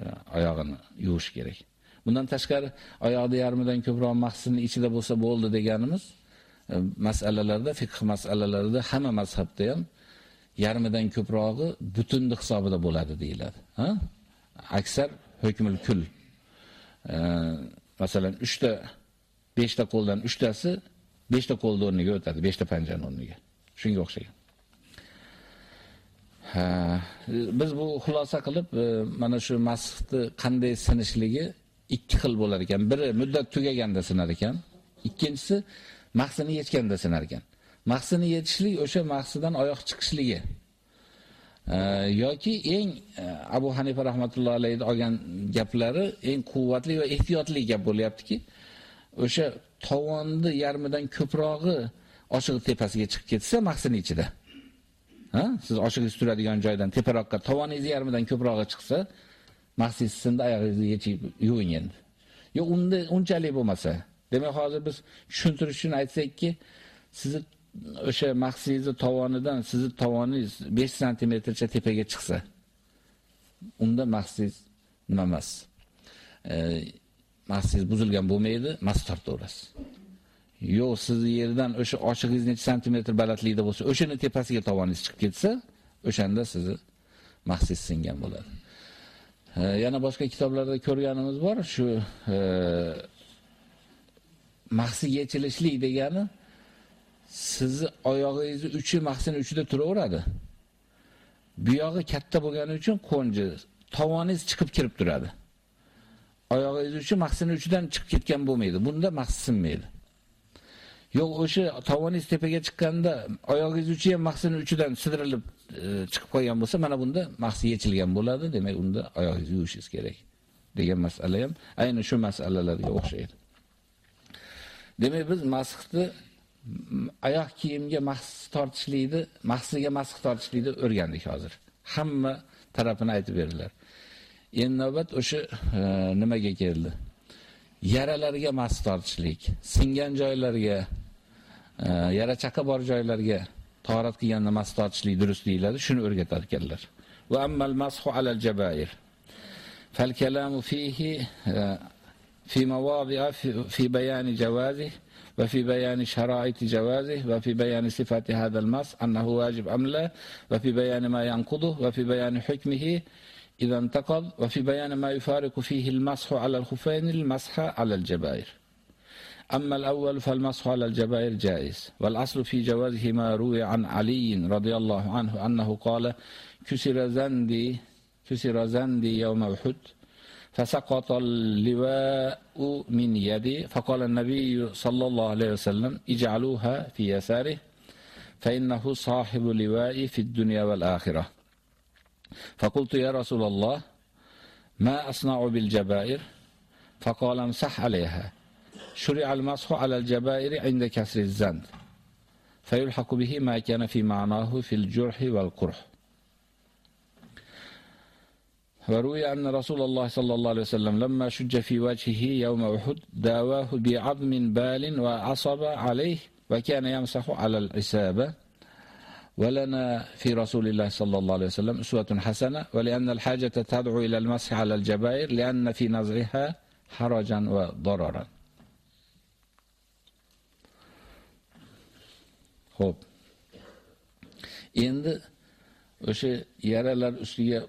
e, oyog'ini yuvish kerak. Bundan tashqari oyoqda yarmidan ko'proq mahsini ichida bo'lsa bo'ldi deganimiz masalalarda, fiqh masalalarida hamma mazhabda ham yarmidan ko'prog'i butunni hisobida bo'ladi deyiladi. Ha? Aksar hukmul kul masalan 3 ta 5 ta qo'ldan 3 tasi 5 ta qo'lni o'rniga o'tadi, 5 ta panjani o'rniga. Shunga o'xshagan. Ha, biz bu xulosa qilib, e, mana shu masxni qanday sinishligi ikki xil bo'lar ekan. Biri muddat tugaganda sinar ekan, ikkinchisi mahsini yetganda sinar ekan. Mahsini yetishlik o'sha mahsidan oyoq chiqishligi. Yoki eng e, Abu Hanifa rahmatullohi alayhi olgan gaplari eng quvvatli va ehtiyotli gap bo'lyaptiki, o'sha tovonni yarmidan ko'prog'i oshiq tepasiga chiqib ketsa mahsin ichida. Ha? Siz oshiqingiz turadigan joydan teparoqqa tovoningiz yarmidan ko'prog'i chiqsa, mahsin sindi oyog'ingizni yechib yuving endi. Yo'q, unda unchalik bo'lmasa, demak hozir biz tushuntirish uchun aytsakki, sizni o'sha mahsingizni tovonidan sizni tovoningiz 5 santimetrcha tepaga chiqsa, unda mahsingiz nima emas. E, mahsingiz buzilgan bo'lmaydi, mas tortaverasiz. Yo'q, siz yerdan o'sha ochig'ingiz necha santimetr balandlikda bo'lsa, o'shani tepasiga tovoningiz chiqib ketsa, o'shanda sizni mahsiz singan bo'ladi. E, yana boshqa kitoblarda ko'rganimiz bor, shu e, mahsi yechilishlik degani sizni oyog'ingizni uchi mahsini uchida turaveradi. Buyog'i katta bo'lgani uchun qo'nji, tovoningiz chiqib kirib turadi. Oyog'ingiz uchi mahsini uchidan chiqib ketgan bo'lmaydi. Bunda mahsi sinmaydi. Yo'q, o'sha tovoningiz tepaga chiqqanda oyog'ingiz uchi ham mahsini uchidan sidirilib e, chiqib qolgan bo'lsa, mana bunda mahsi yechilgan bo'ladi. Demak, unda oyog'ingizni yuvishingiz kerak degan masala ham ayni shu masalalarga o'xshaydi. Demak, biz masxni oyoq kiyimga mahs tortishlikni, mahsiga masx tortishlikni o'rgandik hozir. Hamma tarafini aytib berdilar. Endi navbat o'sha e, nimaga keldi? Yaralarga masx tortishlik, singan joylarga, e, yara chaqa bor joylarga tahorat qilganda masx tortishlik durust deyiladi, shuni o'rgatar ekanlar. Va ammal masxu alal jabair. Fal kalamu fihi e, fi mawadi'a fi bayani jawazihi وفي بيان شرائط جوازه وفي بيان صفة هذا المس أنه واجب أم لا وفي بيان ما ينقضه وفي بيان حكمه إذا انتقض وفي بيان ما يفارق فيه المسح على الخفين المسح على الجبائر. أما الأول فالمسح على الجبائر جائز. والأصل في جوازه ما روي عن علي رضي الله عنه أنه قال كسر زندي كسر زندي يوم أحد فسقط اللواء من يدي فقال النبي صلى الله عليه وسلم اجعلوها في يساره فإنه صاحب اللواء في الدنيا والآخرة. فقلت يا رسول الله ما أصنع بالجبائر؟ فقال امسح عليها. شرع المسح على الجبائر عند كسر الزند فيلحق به ما كان في معناه في الجرح والقرح. وروي أن رسول الله صلى الله عليه وسلم لما شج في وجهه يوم أحد داواه بعظم بال وعصب عليه وكان يمسح على العسابة ولنا في رسول الله صلى الله عليه وسلم أسوة حسنة ولأن الحاجة تدعو إلى المسح على الجبائر لأن في نزعها حرجا وضررا. Endi o'sha yaralar ustiga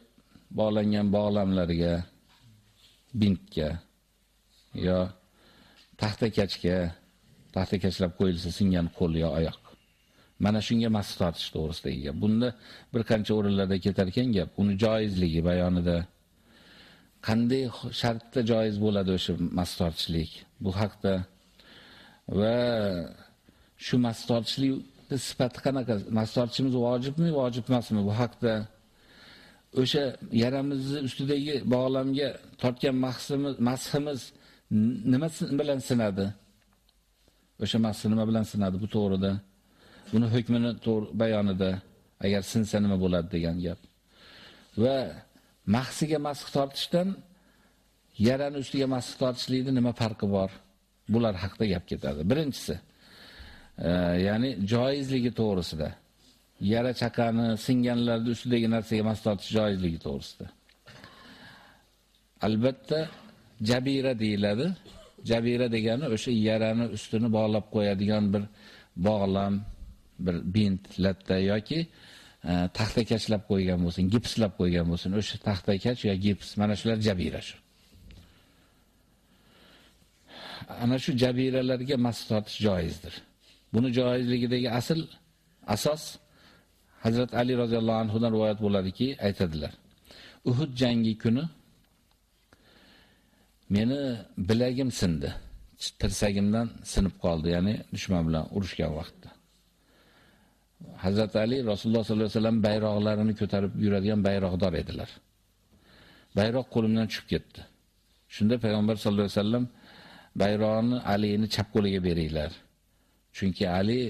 bog'langan bog'lamlarga, bintga yo taxtakachga, taxtakachlab qo'yilsa singan qo'l yo oyoq. Mana shunga mas tortish to'g'risidagi gap. Bunda bir qancha o'rinlarda ketar ekan gap, uni joizligi bayonida qanday shartda joiz bo'ladi o'sha mas tortishlik. Bu haqda va shu mas tortishlik sifati qanaqa? Mas tortishimiz vojibmi, vojib emasmi? Bu haqda o'sha yaramizni ustidagi bog'lamga tortgan mahsimiz mashimiz nima bilan sinadi? O'sha mahsi nima bilan sinadi bu to'g'rida? Buni hukmini to'g'ri bayonida agar sinsa nima bo'ladi degan gap. Va mahsiga masx tortishdan yarani ustiga masx tortishlikning nima farqi bor? Bular haqida gap ketadi. Birinchisi, e, ya'ni joizligi to'g'risida. Yara chaqani, singanlarni ustidagi narsaga mas tortish joizligi to'g'risida. Albatta jabira deyiladi. Jabira degani o'sha yarani ustini bog'lab qo'yadigan bir bog'lam, bir bint, latta yoki e, taxtakachlab qo'ygan bo'lsin, gipslab qo'ygan bo'lsin. O'sha taxtakach yo gips, mana shular jabira shu. Ana shu jabiralarga mas tortish joizdir. Buni joizligidagi asl asos Hazrat Ali roziyallohu anhu dan rivoyat bo'ladiki, aytadilar. Uhud jangi kuni meni bilagim sindi. Tirsagimdan sinib qoldi, ya'ni dushman bilan urushgan vaqtda. Hazrat Ali Rasululloh sollallohu alayhi vasallam bayroqlarini ko'tarib yuradigan bayroqdor edilar. Bayroq qo'limdan tushib ketdi. Shunda payg'ambar sollallohu alayhi vasallam bayroqni Alini chap qo'liga beringlar. Chunki Ali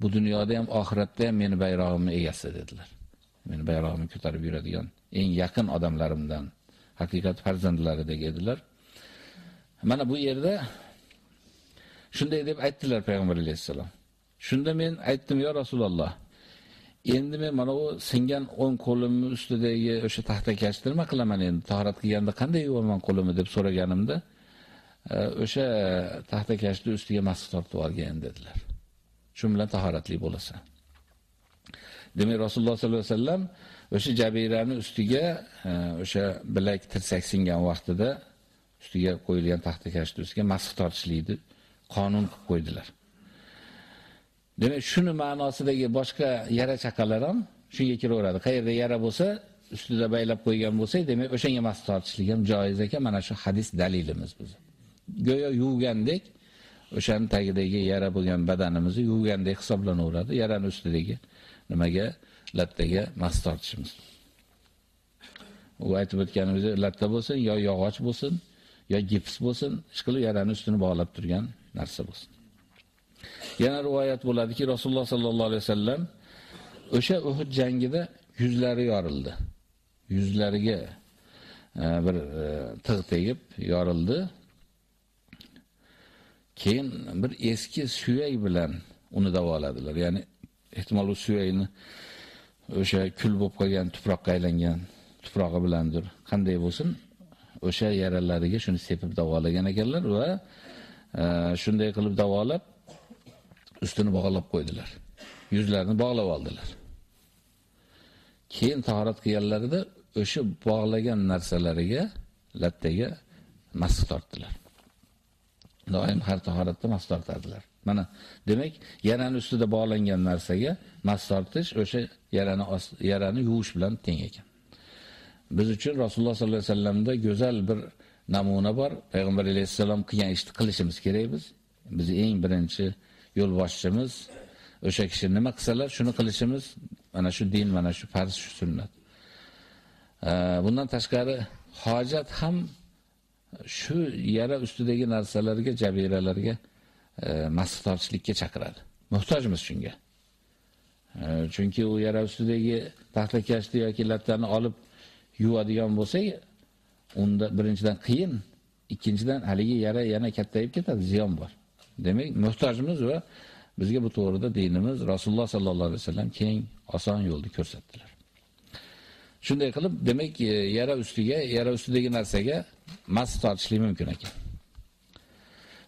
bu dunyoda ham oxiratda ham meni bayrog'imni egasi dedilar. Meni bayrog'imni ko'tarib yuradigan eng yaqin odamlarimdan, haqiqat farzandlaridek edilar. Mana bu yerda shunday deb aytdilar payg'ambar alayhisalom. Shunda men aytdim, yo Rasululloh, endi men mana u singan o'ng qo'limni ustidagi o'sha taxtakashni nima qilaman endi? Tahorat qilganda qanday yuvaman qo'limni?" deb so'raganimda, o'sha taxtakashni ustiga masx tortib olgan dedilar. Shu bilan tahoratli bo'lasan. Demak, Rasululloh sollallohu alayhi vasallam o'sha jabirani ustiga e, o'sha bilak tirsak singan vaqtida ustiga qo'yilgan taxtakashni ustiga masx tortishlikni qonun qilib qo'ydilar. Demak, shuni ma'nosidagi boshqa yara chaqalar ham shunga kiraveradi. Qayerda yara bo'lsa, ustida baylab qo'ygan bo'lsa, demak, o'shanga masx tortishlik ham joiz ekan. Mana shu hadis dalilimiz biz. Go'yo yuvgandek, o'shaning tagidagi yara bo'lgan badanimizni yuvgandek hisoblanaveradi. yarani ustidagi nimaga lattaga mas tortishimiz. U aytib o'tganimiz latta bo'lsin, yo yog'och bo'lsin, yo gips bo'lsin, ish qilib ustini bog'lab turgan narsa bo'lsin. Yana rivoyat bo'ladiki, Rasululloh sallallohu alayhi vasallam o'sha Uhud jangida yuzlari yorildi. Yuzlariga e, bir e, tig' tegib yorildi. Keyin bir eski suyak bilan uni davoladilar. Ya'ni ehtimol u suyakni o'sha kul bo'lib qolgan tuproqqa aylangan tuprog'i bilandir. Qanday bo'lsin, o'sha yaralariga shuni sepib davolagan ekanlar va e, shunday qilib davolab ustini bog'lab qo'ydilar. Yuzlarini bog'lab oldilar. Keyin tahorat qilganlarida o'sha bog'lagan narsalariga, lattaga masx tortdilar. Doim har tahoratda masx tortadilar. Mana, demak, yarani ustida bog'langan narsaga masx tortish o'sha yarani yarani yuvish bilan teng ekan. Biz uchun Rasululloh sollallohu alayhi vasallamda go'zal bir namuna bor. Payg'ambar alayhisalom qilgan ishni qilishimiz kerak biz. Biz eng birinchi yo'l boshchimiz o'sha kishi nima qilsalar shuni qilishimiz mana shu din, mana shu farz, shu sunnat. Bundan tashqari hojat ham shu yara ustidagi narsalarga, jabiralarga e, masx chaqiradi. Muhtojmiz shunga. E, chunki u yara ustidagi taxtakashni yoki lattani olib yuvadigan bo'lsak, unda birinchidan qiyin, ikkinchidan haligi yara yana kattayib ketadi, ziyon bor. Demak, muhtojmiz va bizga bu to'g'rida dinimiz Rasululloh sallallohu alayhi vasallam keng, oson yo'lni ko'rsatdilar. Shunday qilib, demak, e, yara ustiga, yara ustidagi narsaga ما استطعتش ممكن أكيد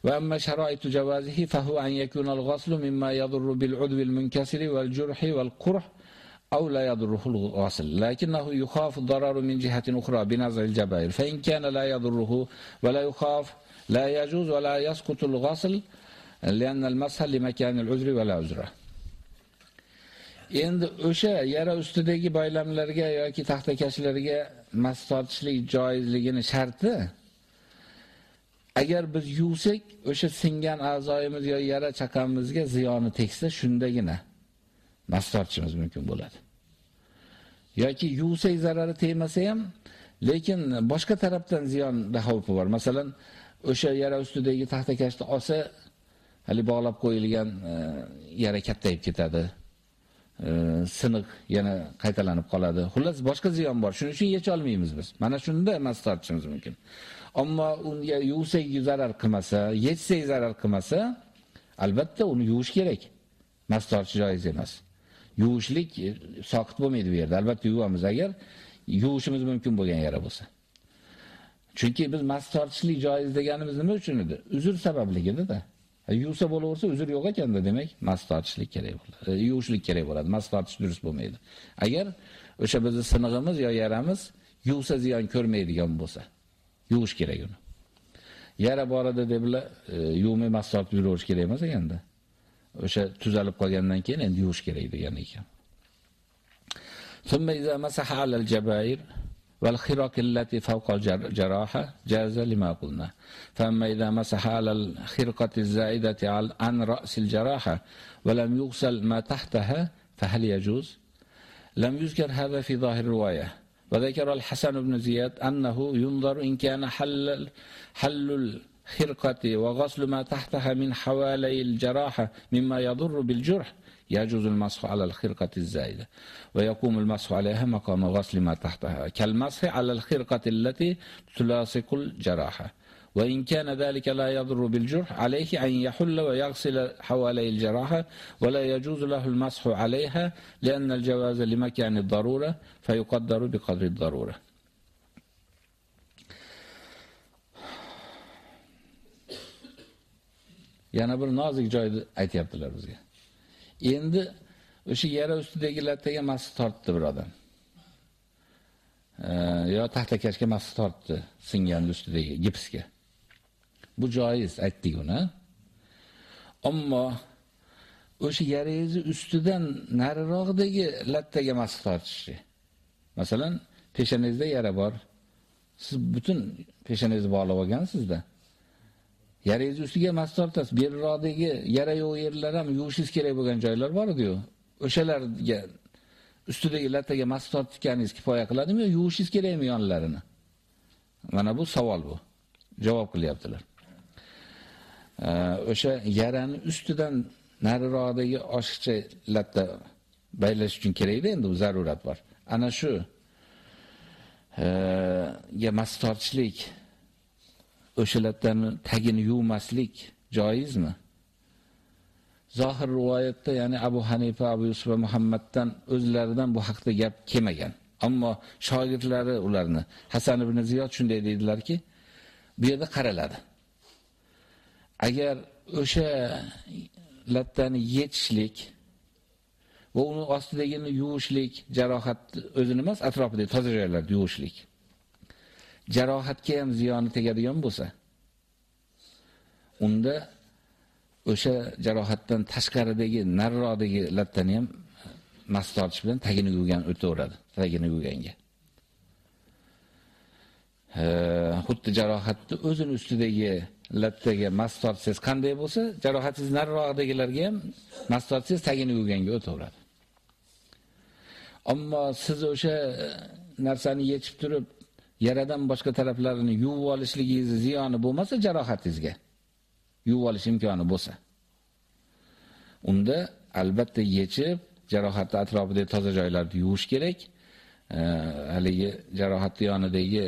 وأما شرائط جوازه فهو أن يكون الغسل مما يضر بالعضو المنكسر والجرح والقرح أو لا يضره الغسل لكنه يخاف الضرر من جهة أخرى بنزع الجبائر فإن كان لا يضره ولا يخاف لا يجوز ولا يسقط الغسل لأن المسهل لمكان العذر ولا عذره. Endi o'sha yara ustidagi baylamlarga yoki taxtakashlarga mas tortishlik joizligini sharti agar biz yuvsak o'sha singan a'zoyimiz yo yara chaqamizga ziyoni tegsa shundagina mas tortishimiz mumkin bo'ladi yoki yuvsak zarari tegmasa ham lekin boshqa tarafdan ziyon xavfi bor masalan o'sha yara ustidagi taxtakashni olsa hali bog'lab qo'yilgan e, yara kattayib ketadi. E, siniq yana qaytalanib qoladi. Xullas boshqa ziyon bor. Shuning uchun yecha olmaymiz biz. Mana shunda emas tortishimiz mumkin. Ammo unga yuvsak zarar qilmasa, yechsak zarar qilmasa, albatta uni yuvish kerak. Mas tortish joiz emas. Yuvishlik e, soqit bo'lmaydi bu yerda. Albatta yuvamiz agar yuvishimiz mumkin bo'lgan yara bo'lsa. Chunki biz mas tortishlik joiz deganimiz nima uchun edi? Uzr sababligida-da. E, yuvsa bo'laversa uzr yo'q ekanda, demak, mast tortishlik kerak bo'ladi. E, yuvishlik kerak bo'ladi. mast tortish durust bo'lmaydi. Agar o'sha bizning sinig'imiz yo yaramiz yuvsa ziyon ko'rmaydigan bo'lsa, yuvish kerak uni. Yara borada deblar, e, yuvmay mast tortib yuraverish kerak emas ekanda. O'sha tuzalib qolgandan keyin endi yuvish kerak degan ekan. والخرق التي فوق الجراحة جاز لما قلنا فأما إذا مسح على الخرقة الزائدة عن رأس الجراحة ولم يغسل ما تحتها فهل يجوز؟ لم يذكر هذا في ظاهر الرواية وذكر الحسن بن زياد أنه ينظر إن كان حل, حل الخرقة وغسل ما تحتها من حوالي الجراحة مما يضر بالجرح يجوز المسح على الخرقة الزائدة ويقوم المسح عليها مقام غسل ما تحتها كالمسح على الخرقة التي تلاصق الجراحة وإن كان ذلك لا يضر بالجرح عليه أن يحل ويغسل حوالي الجراحة ولا يجوز له المسح عليها لأن الجواز لمكان الضرورة فيقدر بقدر الضرورة yana bir nozik joyni aytyaptilar bizga. Endi o'sha yara ustidagi lattaga mas tortdi bir odam. yo taxtakashga mas tortdi, singan ustidagi gipsga. Bu joiz aytdik uni. Ammo o'sha yarangizni ustidan nariroqdagi lattaga mas tortishi. Masalan, peshanangizda yara bor. Siz butun peshanangizni bog'lab olgansizda. Yarangiz ustiga mas tortasiz. Beriroqdagi yara yo'q yerlar ham yuvishingiz kerak bo'lgan joylar bor edi-yu. O'shalarga ustidagi lattaga mas tortganingiz kifoya qiladimi yo yuvishingiz kerakmi yonlarini? Mana bu savol bu. Javob qilyaptilar. o'sha yarani ustidan nariroqdagi oshiqcha latta baylash uchun kerakda endi bu zarurat bor. Ana shu ga mas tortishlik o'sha tagini yuvmaslik joizmi? Zohir rivoyatda, ya'ni Abu Hanifa, Abu Yusuf va Muhammaddan o'zlaridan bu haqda gap kelmagan. Ammo shogirdlari ularni Hasan ibn Ziyod shunday deydilarki, bu yerda qaraladi. agar o'sha lattani yetishlik va uni ostidagini yuvishlik, jarohat o'zini emas, atrofidagi toza joylarni yuvishlik. Jarohatga ham ziyoni tegadigan bo'lsa, unda o'sha jarohatdan tashqaridagi narrodagi lattani ham mas tortish bilan tagini yuvgan o'taveradi, tagini yuvganga. xuddi jarohatni o'zini ustidagi lattaga mas tortsangiz qanday bo'lsa, jarohatingiz nariroqdagilarga ham mas tortsangiz tagini yuvganga o'taveradi. Ammo siz o'sha e, narsani yechib turib, yaradan boshqa taraflarini yuvib olishligingiz ziyoni bo'lmasa jarohatingizga yuvib olish imkoni bo'lsa, unda albatta yechib, jarohatni atrofidagi toza joylarni yuvish kerak. haligi jarohatni yonidagi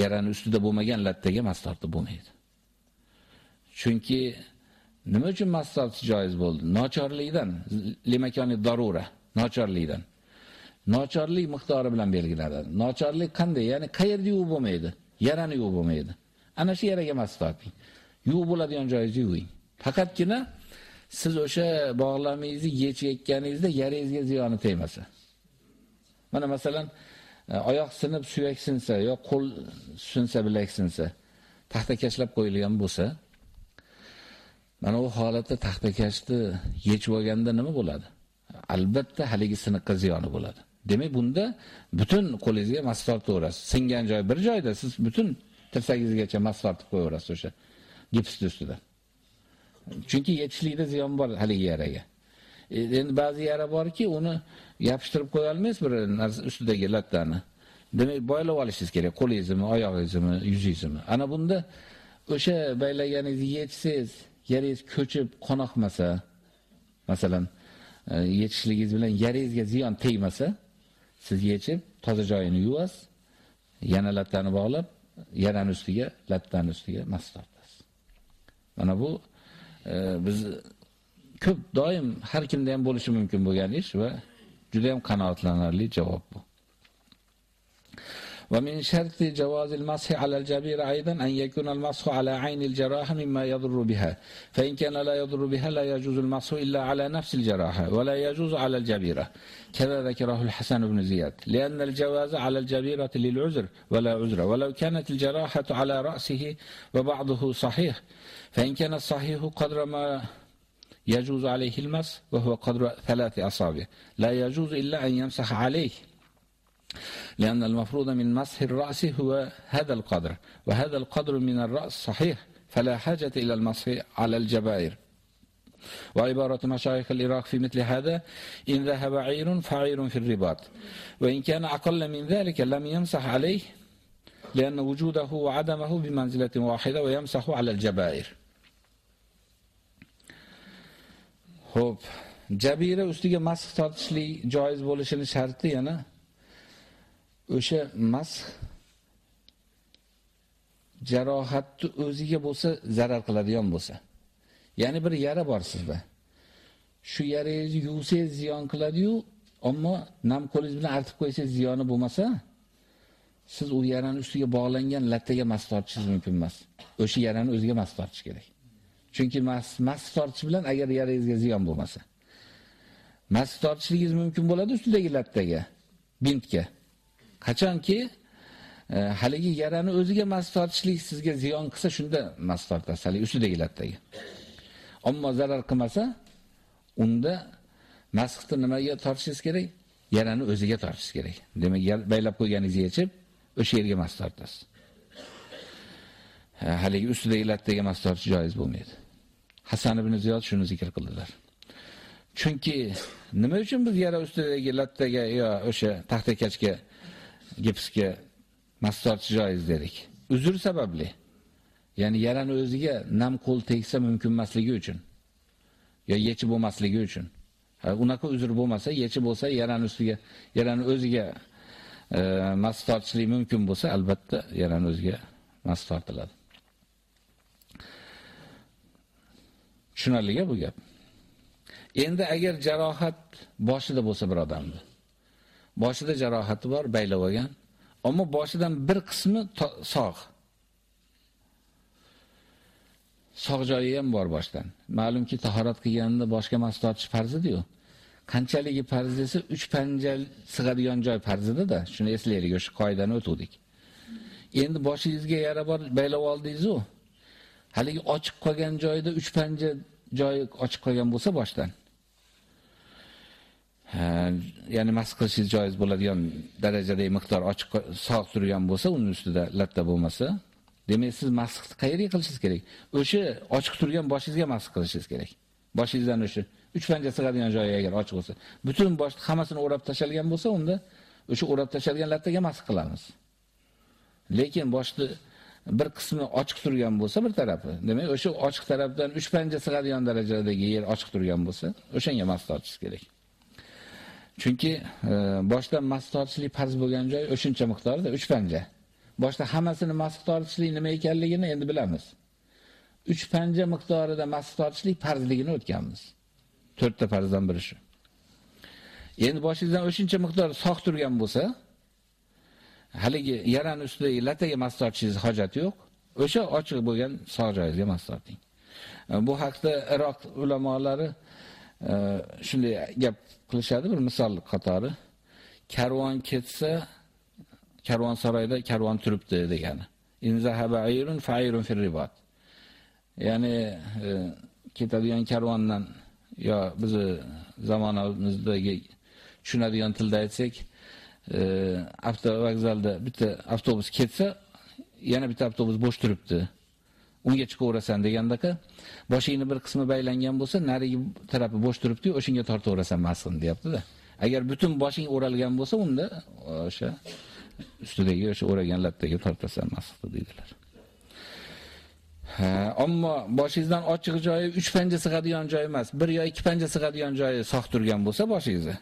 yarani ustida bo'lmagan lattaga mast tortib bo'lmaydi. Chunki nima uchun mast tortish joiz bo'ldi? Nochorlikdan, limakoni darura, nochorlikdan. Nochorlik miqdori bilan belgilanadi. Nochorlik qanday? Ya'ni qayerda yuvib bo'lmaydi? Yarani yuvib bo'lmaydi. Ana shu yaraga mas torting. Yuvib bo'ladigan joyingizni yuving. Faqatgina siz o'sha bog'lamingizni yechayotganingizda yarangizga ziyoni tegmasa. Mana masalan, e, oyoq sinib suyak sinsa yo qo'l sinsa bilak sinsa taxta kashlab qo'yilgan bo'lsa mana u holatda taxtakashni yechib olganda nima bo'ladi albatta haligi siniqqa ziyoni bo'ladi demak bunda butun qo'lingizga mas tortaverasiz singan joy bir joyda siz butun tirsagingizgacha mas tortib qo'yaverasiz o'sha gipsni ustida chunki yetishlikda ziyon bor haligi yaraga e, endi ba'zi yara borki uni yopishtirib qo'ya olmaysiz bir narsa ustidagi lattani. Demak, boylab olishingiz kerak, qo'lingizmi, oyog'ingizmi, yuzingizmi. Ana bunda o'sha baylaganingizni yechsangiz, yaringiz ko'chib qonoqmasa, masalan, e, yetishligingiz bilan yaringizga ziyon tegmasa, siz yechib toza joyini yuvasiz, yana lattani bog'lab, yarani ustiga, lattani ustiga mas tortasiz. Mana bu e, biz ko'p doim har kimda ham bo'lishi mumkin bo'lgan ish va juda ham qanoatlanarli javob bu. ومن شرط جواز المسح على الجبيرة أيضا أن يكون المسح على عين الجراحة مما يضر بها. فإن كان لا يضر بها لا يجوز المسح إلا على نفس الجراحة ولا يجوز على الجبيرة. كذا ذكره الحسن بن زياد. لأن الجواز على الجبيرة للعذر ولا عذر. ولو كانت الجراحة على رأسه وبعضه صحيح. فإن كان الصحيح قدر ما يجوز عليه المس وهو قدر ثلاث أصابع. لا يجوز إلا أن يمسح عليه. لأن المفروض من مسح الرأس هو هذا القدر وهذا القدر من الرأس صحيح فلا حاجة إلى المسح على الجبائر. وعبارة مشايخ العراق في مثل هذا إن ذهب عير فعير في الرباط وإن كان أقل من ذلك لم يمسح عليه لأن وجوده وعدمه بمنزلة واحدة ويمسح على الجبائر. Xo'p, jabira ustiga masx tortishlik joiz bo'lishini sharti yana o'sha masx jarohatni o'ziga bo'lsa zarar qiladigan bo'lsa. Ya'ni bir yara bor sizda. Shu yarangizni yuvsangiz ziyon qiladi-yu, ammo nam qo'lingiz bilan artib qo'ysangiz ziyoni bo'lmasa, siz u yarani ustiga bog'langan lattaga mas tortishingiz mumkin emas. O'sha yarani o'ziga mas tortish kerak. Chunki mas mas tortish bilan agar yarangizga ziyon bo'lmasa, mas tortishingiz mumkin bo'ladi ustidagi lattaga, bintga. Qachonki e, haligi yarani o'ziga mas tortishlik sizga ziyon qilsa, shunda mas tortasiz, haligi ustidagi lattaga. Ammo zarar qilmasa, unda masxni nimaga tortishingiz kerak? Yarani o'ziga tortishingiz kerak. Demak, baylab qo'yganingizni yechib, o'sha yerga mas tortasiz. E, haligi ustidagi lattaga mas tortish joiz bo'lmaydi. Hasan ibn Ziyod shuni zikr qildilar. Chunki nima uchun biz yara ustidagi lattaga yo o'sha taxtakachga gipsga mas tortish joiz dedik? Uzr sababli. Ya'ni yarani o'ziga nam qo'l tegsa mumkin emasligi uchun. yo yechi bo'lmasligi uchun. Unaqa uzr bo'lmasa, yechi bo'lsa, yarani ustiga, yarani o'ziga e, mas tortishlik mumkin bo'lsa, albatta yarani o'ziga mas tortiladi. Tushunarliga bu gap. Endi agar jarohat boshida bo'lsa bir odamni. Boshida jarohati bor, baylab olgan, ammo boshidan bir qismi sog'. Sog' joyi ham bor boshdan. Ma'lumki, tahorat qilganda boshga mas tortish farz edi-yu. Qanchaligi farz desa 3 panja sig'adigan joy farz edi-da. Shuni eslaylik, o'sha qoidani o'tdik. Endi boshingizga yara bor, baylab oldingiz-ku. haligi ochiq qolgan joyida 3 panja joyi ochiq qolgan bo'lsa boshdan ya'ni mas qilishingiz joiz bo'ladigan darajadagi miqdor ochiq sog' turgan bo'lsa, uning ustida latta bo'lmasa, demak siz masxni qayerga qilishingiz kerak? O'sha ochiq turgan boshingizga masx qilishingiz kerak. Boshingizdan o'sha uch panja sig'adigan joyi agar ochiq bo'lsa, butun boshni hammasini o'rab tashalgan bo'lsa, unda o'sha o'rab tashalgan lattaga masx qilamiz. Lekin boshni bir qismi ochiq turgan bo'lsa bir tarafi, demak o'sha ochiq tarafdan 3 panja sig'adigan darajadagi yer ochiq turgan bo'lsa, o'shanga mas tortish kerak. Chunki e, boshdan mas tortishlik farz bo'lgan joy o'shuncha miqdorda 3 panja. Boshda hammasini mas tortishlik nima ekanligini endi bilamiz. 3 panja miqdorida mas tortishlik farzligini o'tganmiz. 4 ta farzdan biri shu. Endi boshingizdan o'shuncha miqdor sog' turgan bo'lsa, haligi yarani ustidagi lataga mas tortishingiz hojat yo'q. O'sha ochiq bo'lgan sog' joyingizga mas torting. E, bu haqda Iroq ulamolari e, shunday gap qilishadi bir misol qatori. Karvon ketsa, karvon saroyda karvon turibdi degani. Inzahaba ayrun fa'irun fil ribat. Ya'ni e, ketadigan karvondan yo bizni zamonamizdagi tushunadigan tilda aytsak, e, avtovokzalda bitta avtobus ketsa, yana bitta avtobus bo'sh turibdi. Unga chiqaverasan degandaqa, boshingni bir qismi baylangan bo'lsa, narigi tarafi bo'sh turibdi, o'shinga tortaverasan masxin deyapti-da. Agar butun boshing o'ralgan bo'lsa, unda o'sha ustidagi o'sha o'ragan lattaga tortasan masxni deydilar. Ha, ammo boshingizdan ochiq joyi 3 panja sig'adigan joy emas, 1 yo 2 panja sig'adigan joyi sog' turgan bo'lsa boshingizni.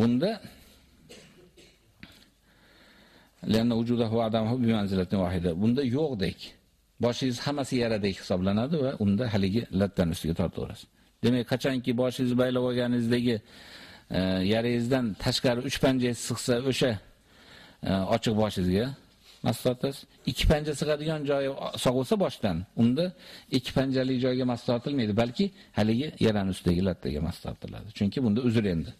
Bunda Lianna wujudahu adamuhu bi manzilatin. Bunda yo'qdek. Boshingiz hammasi yaradek hisoblanadi va unda haligi lattan ustiga tortaverasiz. Demak, qachonki boshingizni baylab olganingizdagi e, yarangizdan tashqari 3 panja sig'sa, o'sha e, ochiq boshingizga mas tortasiz. 2 panja sig'adigan joyi sog'ilsa boshdan, unda 2 panjali joyga mas tortilmaydi, balki haligi yarani ustidagi lattaga mas tortiladi. Chunki bunda uzr endi.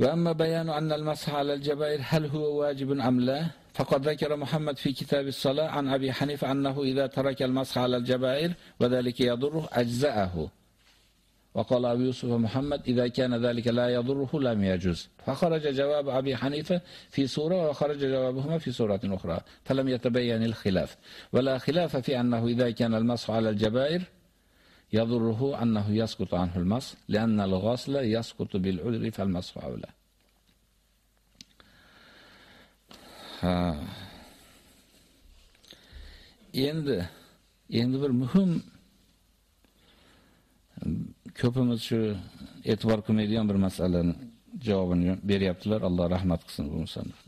وأما بيان أن المسح على الجبائر هل هو واجب أم لا فقد ذكر محمد في كتاب الصلاة عن أبي حنيفة أنه إذا ترك المسح على الجبائر وذلك يضره أجزأه. وقال أبي يوسف محمد إذا كان ذلك لا يضره لم يجوز فخرج جواب أبي حنيفة في سورة وخرج جوابهما في سورة أخرى فلم يتبين الخلاف. ولا خلاف في أنه إذا كان المسح على الجبائر yadurruhu annahu yasqutu anhu al-mas li'anna al-ghasla yasqutu bil udri fal mashu awla. Endi endi bir muhim ko'pimiz shu e'tibor qilmaydigan bir masalani javobini beryaptilar. Alloh rahmat qilsin bu musannifni.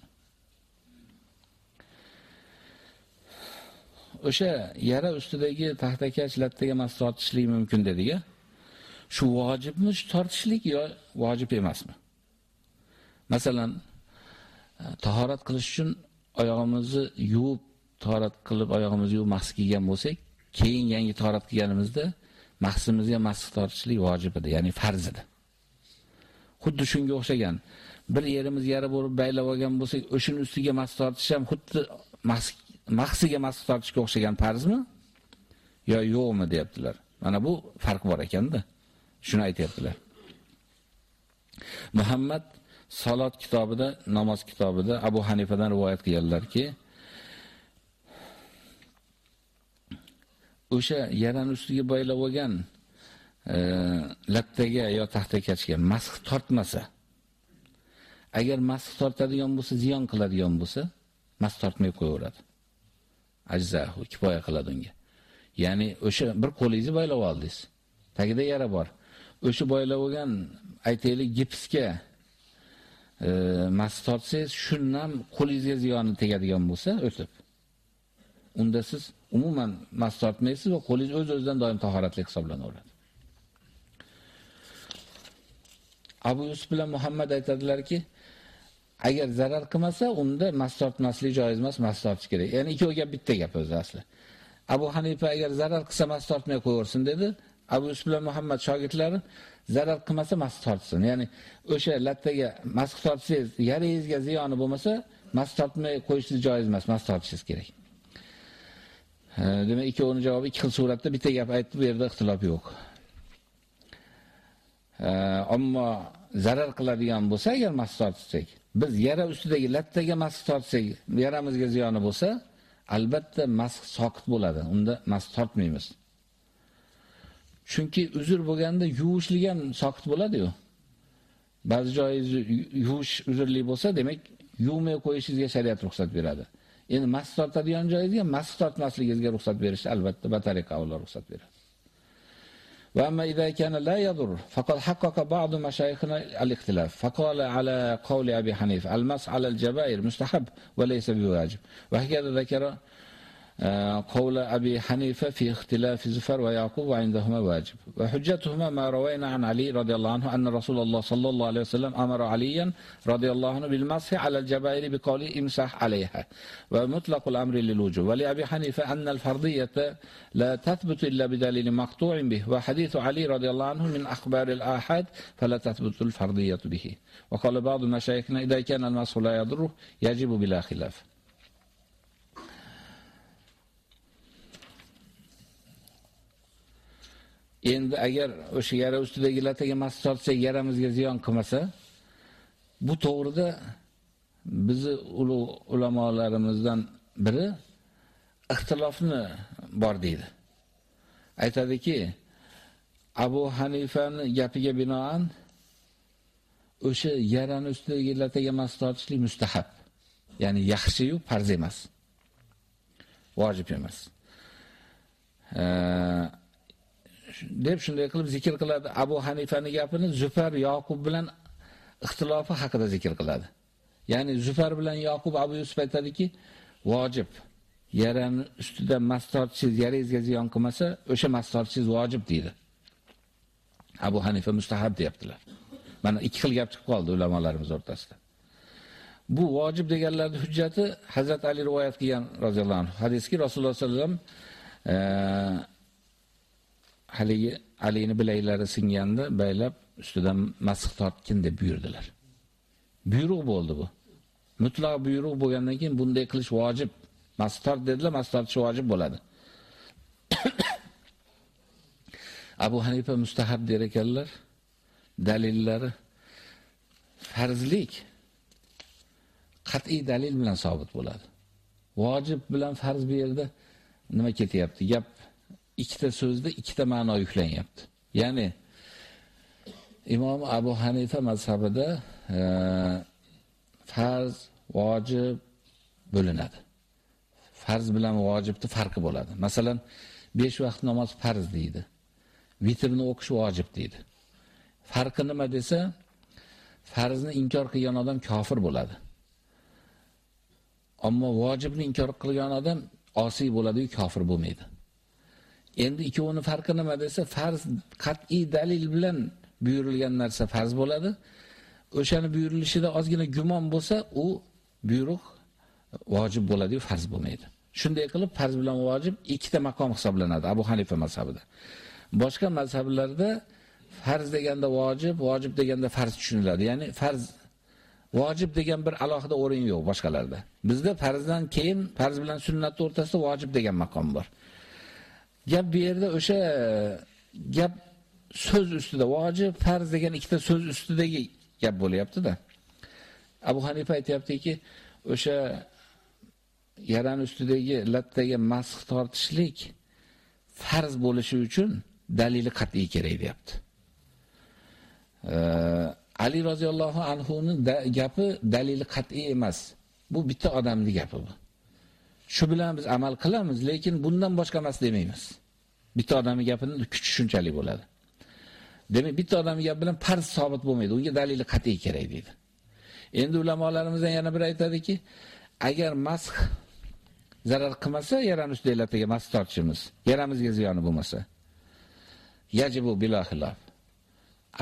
O'sha yara ustidagi taxtakach lattaga mas tortishlik mumkin dediga. Shu vojibmi shu tortishlik yo vojib emasmi? Masalan, e, tahorat qilish uchun oyog'imizni yuvib, tahorat qilib oyog'imizni yuvib mahs kiygan bo'lsak, keyin yangi tahorat qilganimizda mahsimizga mas tortishlik vojib edi, ya'ni farz edi. Xuddi shunga o'xshagan. Bir yerimiz yara bo'lib baylab olgan bo'lsak, o'shining ustiga mas tortish ham xuddi mahs mahsiga mas tortishga o'xshagan farzmi yo yo'qmi deyaptilar. Mana bu farq bor ekanda. Shuni aytayaptilar. Muhammad Salat kitobida, namoz kitobida Abu Hanifadan rivoyat qilganlarki, o'sha yaran ustiga boylab olgan e, lattaga yo taxtakachga masx tortmasa, agar masx tortadigan bo'lsa, ziyon qiladigan bo'lsa, masx tortmay qo'yaveradi. Ajzahu kifoya qiladi unga. Ya'ni o'sha bir qo'lingizni boylab oldingiz. Tagida yara bor. O'sha boylab olgan aytaylik gipsga e, mask tortsangiz, shundan qo'lingizga ziyoni tegadigan bo'lsa, o'tib. Unda siz umuman mas tortmaysiz va qo'lingiz o'z-o'zidan doim tahoratli hisoblanaveradi. Abu Yusuf bilan Muhammad aytadilarki, agar zarar qilmasa, unda mas tortmaslik joiz emas, mas tortish kerak. Ya'ni ikkovi gap bitta gap o'zi asli. Abu Hanifa agar zarar qilsa mas tortmay qo'yaversin dedi. Abu Yusuf bilan Muhammad shogirdlari zarar qilmasa mas tortsin. Ya'ni o'sha lattaga mas tortsangiz, yaringizga ziyoni bo'lmasa, mas tortmay qo'yishingiz joiz emas, mas tortishingiz kerak. Demak, ikkovining javobi ikki xil suratda bitta gap aytdi, bu yerda ixtilof yo'q. Ammo zarar qiladigan bo'lsa, agar mas tortsak, biz yara ustidagi lattaga mas tortsak, yaramizga ziyoni bo'lsa, albatta masx soqit bo'ladi. Unda mas tortmaymiz. Chunki uzr bo'lganda yuvishlik ham soqit bo'ladi-yu. Ba'zi joyingiz yuvish uzrli bo'lsa, demak, yuvmay qo'yishingizga shariat ruxsat beradi. Endi mas tortadigan joyingizga mas tortmasligingizga ruxsat berish albatta batariqa avval ruxsat beradi. وأما إذا كان لا يضر فقد حقق بعض مشايخنا الاختلاف فقال على قول أبي حنيفة المس على الجبائر مستحب وليس بواجب. وهكذا ذكر قول أبي حنيفة في اختلاف زفر ويعقوب وعندهما واجب. وحجتهما ما روينا عن علي رضي الله عنه أن رسول الله صلى الله عليه وسلم أمر عليا رضي الله عنه بالمسح على الجبائر بقوله امسح عليها. ومطلق الأمر للوجوب. ولأبي حنيفة أن الفرضية لا تثبت إلا بدليل مقطوع به. وحديث علي رضي الله عنه من أخبار الآحاد فلا تثبت الفرضية به. وقال بعض مشايخنا إذا كان المسح لا يضره يجب بلا خلاف. Endi agar o'sha yara ustidagi lataga mas tortsa, yaramizga ziyon qilmasa, bu to'g'rida bizni ulug' ulamolarimizdan biri ixtilofni bor deydi. Aytadiki, Abu Hanifani gapiga binoan o'sha yarani ustidagi lataga mas tortishlik mustahab. Ya'ni yaxshi-yu farz emas. Vojib emas. Deb shunday qilib zikr qiladi. Abu hanifani gapini Zufar Yoqub bilan ixtilofi haqida zikr qiladi. Ya'ni Zufar bilan Yoqub Abu Yusuf aytadiki, vojib. Yarani ustida mastorchiz yaringizga ziyon qilmasa, o'sha mastorchiz vojib deydi. Abu Hanifa mustahab deyaptilar. Mana ikki xil gap chiqib qoldi ulamolarimiz o'rtasida. Bu vojib deganlarning hujjati Hazrat Ali rivoyat qilgan roziyallohu anhu. Hadiski Rasululloh sollallohu alayhi vasallam haligi Alini bilaklari singanda baylab ustidan masx tortkin deb buyurdilar. Buyruq bo'ldi bu. Mutlaq buyruq bo'lgandan keyin bunday qilish vojib. Masx tort dedilar, masx tortish vojib bo'ladi. Abu Hanifa mustahab der ekanlar. Dalillari farzlik qat'iy dalil bilan sabit bo'ladi. Vojib bilan farz bu yerda nima ketyapti? Gap ikkita so'zda ikkita ma'no yuklanyapti. Ya'ni Imom Abu Hanifa mazhabida e, farz, vojib bo'linadi. Farz bilan vojibni farqi bo'ladi. Masalan, 5 vaqt namoz farz deydi. Vitrni o'qish vojib deydi. Farqi nima desa, farzni inkor qilgan odam kofir bo'ladi. Ammo vojibni inkor qilgan odam osiy bo'ladi-yu, kofir bo'lmaydi. Endi ikkovining farqi nima desa, farz qat'iy dalil bilan buyurilgan narsa farz bo'ladi. O'shani buyurilishida ozgina gumon bo'lsa, u buyruq vojib bo'ladi-yu, farz bo'lmaydi. Shunday qilib farz bilan vojib ikkita maqom hisoblanadi Abu Hanifa mazhabida. Boshqa mazhablarda farz deganda vojib, vojib deganda farz tushuniladi. Ya'ni farz vojib degan bir alohida o'rin yo'q boshqalarda. Bizda farzdan keyin farz bilan sunnat o'rtasida vojib degan maqom bor. Gap bu yerda o'sha e, gap so'z ustida vojib, farz degan ikkita so'z ustidagi gap bo'lyapti-da. Abu Hanifa aytayaptiki, o'sha yaran ustidagi lattaga masx tortishlik farz bo'lishi uchun dalili qat'iy kerak deyapti. E, Ali roziyallohu anhu ning gapi dalili qat'iy emas. Bu bitta odamning gapi bu. Shu bilan biz amal qilamiz, lekin bundan boshqa emas demaymiz. Bitta odamning gapining kuchi shunchalik bo'ladi. Demak, bitta odamning gapi bilan farz sabit bo'lmaydi. Unga dalili qat'iy kerak deydi. Endi ulamolarimizdan yana bir aytadiki, agar masx zarar qilmasa, yaran ustidagilarga masx tortishimiz, yaramizga ziyoni bo'lmasa, yajibu bilahilof.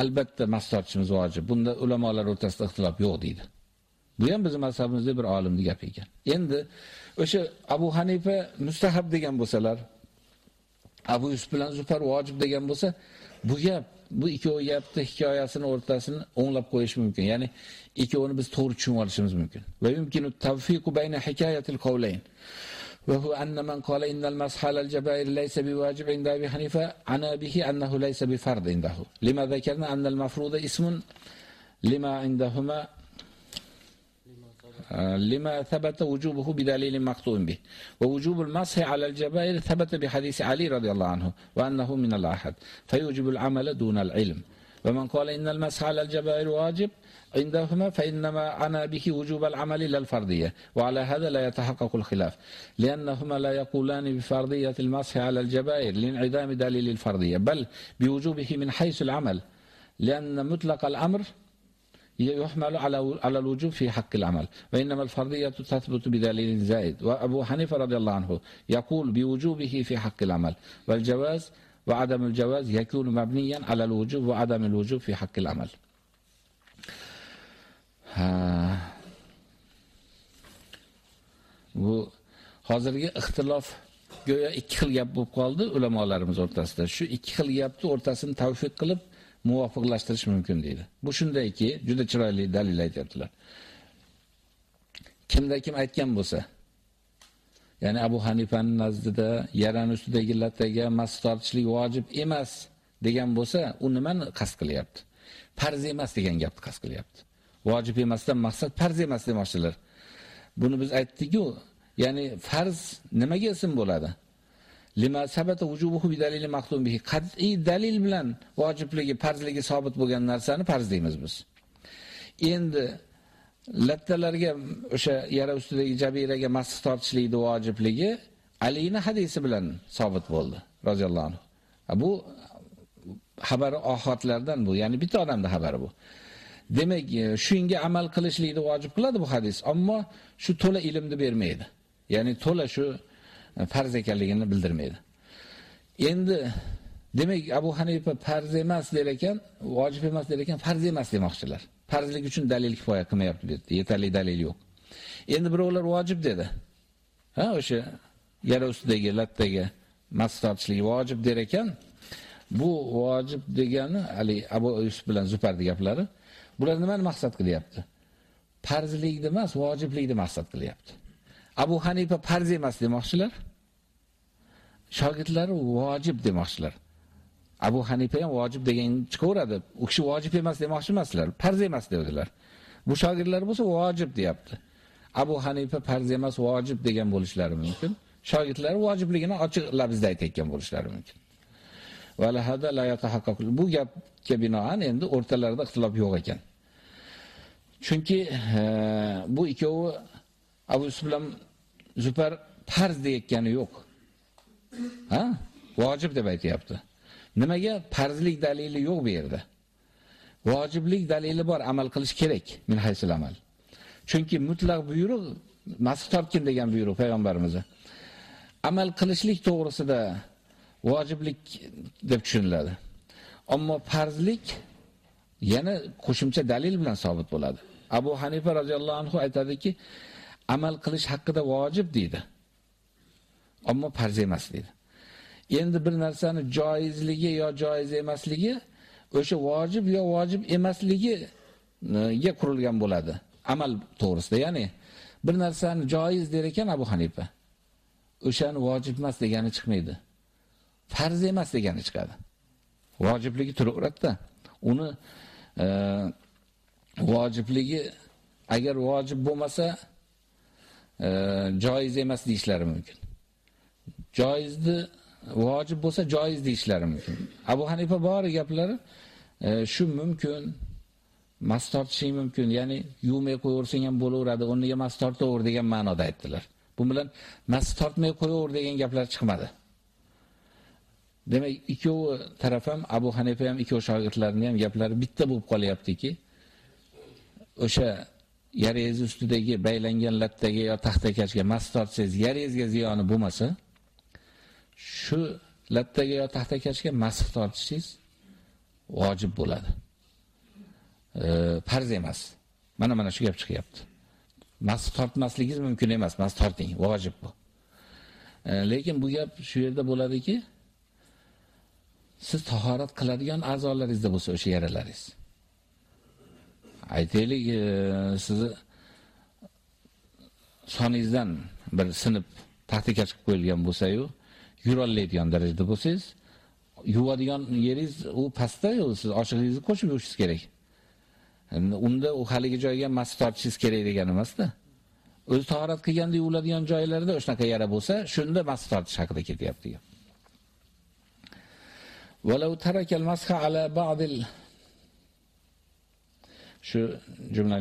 albatta mask tortishimiz vojib. Bunda ulamolar o'rtasida ixtilof yo'q deydi. Bu ham bizning mazhabimizda bir olimning gapi ekan. Endi o'sha Abu Hanifa mustahab degan bo'lsalar, Abu Yusuf bilan Zufar vojib degan bo'lsa, bu gap, bu ikkovi gapni hikoyasini o'rtasini o'nglab qo'yish mumkin. Ya'ni ikkovini biz to'g'ri tushunib olishimiz mumkin. Va yumkinu tawfiqu bayna hikoyatil qawlayn. وهو أن من قال إن المسح على الجبائر ليس بواجب عند أبي حنيفة عنا به أنه ليس بفرض عنده لما ذكرنا أن المفروض اسم لما عندهما لما ثبت وجوبه بدليل مقطوع به. ووجوب المسح على الجبائر ثبت بحديث علي رضي الله عنه وأنه من الأحد. فيوجب العمل دون العلم. ومن قال إن المسح على الجبائر واجب عندهما فإنما عنا به وجوب العمل للفرضية وعلى هذا لا يتحقق الخلاف. لأنهما لا يقولان بفرضية المسح على الجبائر لانعدام دليل الفرضية بل بوجوبه من حيث العمل. لأن مطلق الأمر يحمل على على الوجوب في حق العمل وإنما الفرضية تثبت بدليل زائد وأبو حنيفة رضي الله عنه يقول بوجوبه في حق العمل والجواز وعدم الجواز يكون مبنيا على الوجوب وعدم الوجوب في حق العمل bu hozirgi ixtilof go'yo ikki xil gap bo'lib qoldi ulamolarimiz o'rtasida. Shu ikki xil gapni o'rtasini tavfiq qilib muvofiqlashtirish mumkin deydi. Bu shundayki, juda chiroyli dalil aytibdilar. Kimda kim aytgan bo'lsa, ya'ni Abu Hanifaning nazdida yaran ustidagi lattaga mas tortishlik vojib emas degan bo'lsa, u nimani qasd qilyapti? Farz emas degan gapni qasd qilyapti. Vojib emasdan maqsad farz emas demoqchilar. Buni biz aytdik-ku, ya'ni farz nimaga ism bo'ladi? Lima sabata wujubuhu bi dalili maqtum bihi. Qat'iy dalil bilan vojibligi, farzligi sabit bo'lgan narsani farz deymiz biz. Endi lattalarga o'sha yara ustidagi jabiraga masx tortishlikni vojibligi Alini hadisi bilan sabit bo'ldi, roziyallohu anhu. Bu xabari ohatlardan bu, ya'ni bitta odamda xabari bu. Demak, e, shunga amal qilishlikni vojib qiladi bu hadis, ammo shu to'la ilmni bermaydi. Ya'ni to'la shu farz ekanligini bildirmaydi. Endi demak Abu Hanifa farz emas der ekan, vojib emas der ekan, farz emas demoqchilar. Farzlik uchun dalil kifoya qilmayapti dedi. Yetarli dalil yo'q. Endi birovlar vojib dedi. Ha, o'sha yara ustidagi lattaga mas vojib der ekan, bu vojib degani Ali Abu Yusuf bilan Zufarning gaplari. Bular nimani maqsad qilyapti? Farzlikni emas, vojiblikni maqsad qilyapti. Abu Hanifa farz emas demoqchilar. Shogirdlari vojib demoqchilar. Abu Hanifa ham vojib degan chiqaveradi. U kishi vojib emas demoqchi emaslar, farz emas dedilar. Bu shogirdlar bo'lsa vojib deyapti. Abu Hanifa farz emas, vojib degan bo'lishlari mumkin. shogirdlari vojibligini ochiq labzda aytayotgan bo'lishlari mumkin. Va hada la yatahaqqaq. Bu gapga binoan endi o'rtalarida ixtilof yo'q ekan. Chunki e, bu ikkovi Abu Yusuf bilan Zufar farz deyotgani yo'q. Ha? Vojib deb aytayapti. Nimaga farzlik dalili yo'q bu yerda? Vojiblik dalili bor, amal qilish kerak min haysil amal. Chunki mutlaq buyruq masih degan buyruq payg'ambarimiz. Amal qilishlik to'g'risida vojiblik deb tushuniladi. Ammo farzlik yana qo'shimcha dalil bilan sabit bo'ladi. Abu Hanifa roziyallohu anhu aytadiki, amal qilish haqida vojib deydi. Ammo farz emas deydi. Endi bir narsani joizligi yo joiz emasligi o'sha vojib yo vojib emasligiga qurilgan bo'ladi. Amal to'g'risida, ya'ni bir narsani joiz der ekan Abu Hanifa. O'shani vojib emas degani chiqmaydi. Farz emas degani chiqadi. Vojibligi turaveradida. Uni e, vojibligi agar vojib bo'lmasa joiz emas deyishlari mumkin. Joizni vojib bo'lsa joiz deyishlari mumkin. Abu Hanifa bor gaplari e, shu mumkin. Mas tortishi mumkin, ya'ni yuvmay qo'yaversang ham bo'laveradi, o'rniga mas tortaver degan ma'noda aytdilar. Bu bilan mas tortmay qo'yaver degan gaplar chiqmadi. Demak, ikkovi taraf ham Abu Hanifa ham ikkovi shogirdlarining ham gaplari bitta bo'lib qolyaptiki, o'sha yaringiz ustidagi baylangan lattaga yo taxtakachga mas tortsangiz, yaringizga ziyoni bo'lmasa, shu lattaga yo taxtakachga masx tortishingiz vojib bo'ladi. E, farz emas. Mana mana shu gap chiqyapti. Masx tortmasligingiz mumkin emas, masx torting, vojib bu. E, lekin bu gap shu yerda bo'ladiki, siz tahorat qiladigan a'zolaringizda bo'lsa o'sha yaralaringiz. Aytaylik, e, sizni soningizdan bir sinib taxtika chiqib qo'yilgan bo'lsa-yu, yurolmaydigan darajada bo'lsangiz, yuvadigan yeringiz u pastda-yu, siz oshig'ingizni qo'shib yuvishingiz kerak. Unda u haligi joyga mas tortishingiz kerak degan emas-da. O'zi tahorat qilganda yuviladigan joylarda o'shanaqa yara bo'lsa, shunda mas tortish haqida ketyapti. Walau taraka al-masha ala ba'd al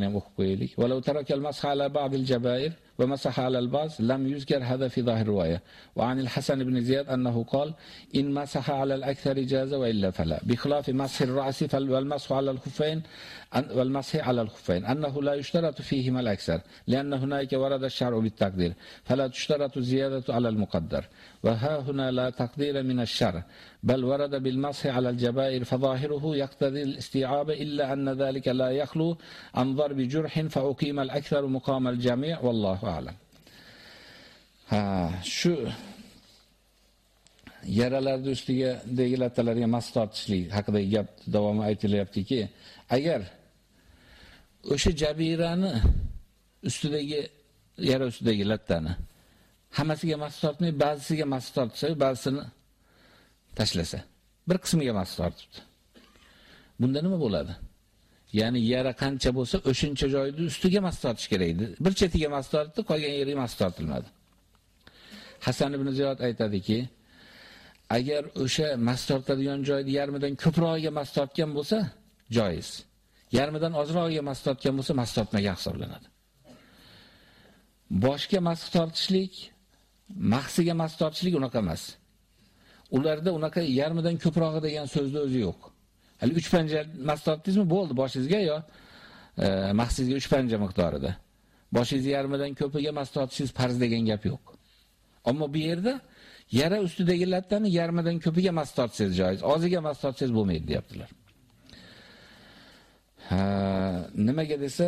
ham o'qib qo'yaylik. Walau taraka al-masha ala ba'd al-jabair ومسح على الباس لم يذكر هذا في ظاهر الرواية. وعن الحسن بن زياد أنه قال إن مسح على الأكثر جاز وإلا فلا. بخلاف مسح الرأس والمسح على الخفين والمسح على الخفين. أنه لا يشترط فيهما الأكثر لأن هناك ورد الشرع بالتقدير. فلا تشترط الزيادة على المقدر. وها هنا لا تقدير من الشر بل ورد بالمسح على الجبائر فظاهره يقتضي الاستيعاب إلا أن ذلك لا يخلو عن ضرب جرح فأقيم الأكثر مقام الجميع والله a'lam. Ha, shu yaralarni ustiga degi lattalarga mas tortishlik haqida gap davomi aytilyaptiki, agar o'sha jabirani ustidagi yara ustidagi lattani hammasiga mas tortmay, ba'zisiga mas tortsa, ba'zisini tashlasa, bir qismiga mas tortibdi. Bunda nima bo'ladi? Ya'ni yara qancha bo'lsa, o'shuncha joyda ustiga mas tortish kerak edi. Bir chetiga mas tortdi, qolgan yeriga mas tortilmadi. Hasan ibn Ziyod aytadiki, agar o'sha mas tortadigan joyni yarmidan ko'proqiga mas tortgan bo'lsa, joiz. Yarmidan ozroqiga mas tortgan bo'lsa, mas tortmagan hisoblanadi. Boshga mas tortishlik, mahsiga mas tortishlik unaqa emas. Ularda unaqa yarmidan ko'prog'i degan so'zda o'zi yo'q. Hali 3 panja mas tortdingizmi? Bo'ldi, boshingizga yo e, mahsizga 3 panja miqdorida. Boshingiz yarmidan ko'piga mas tortishingiz farz degan gap yo'q. Ammo bu yerda yara ustidagi lattani yarmidan ko'piga mas tortsangiz joiz, oziga mas tortsangiz bo'lmaydi, deyaptilar. Ha, nimaga desa,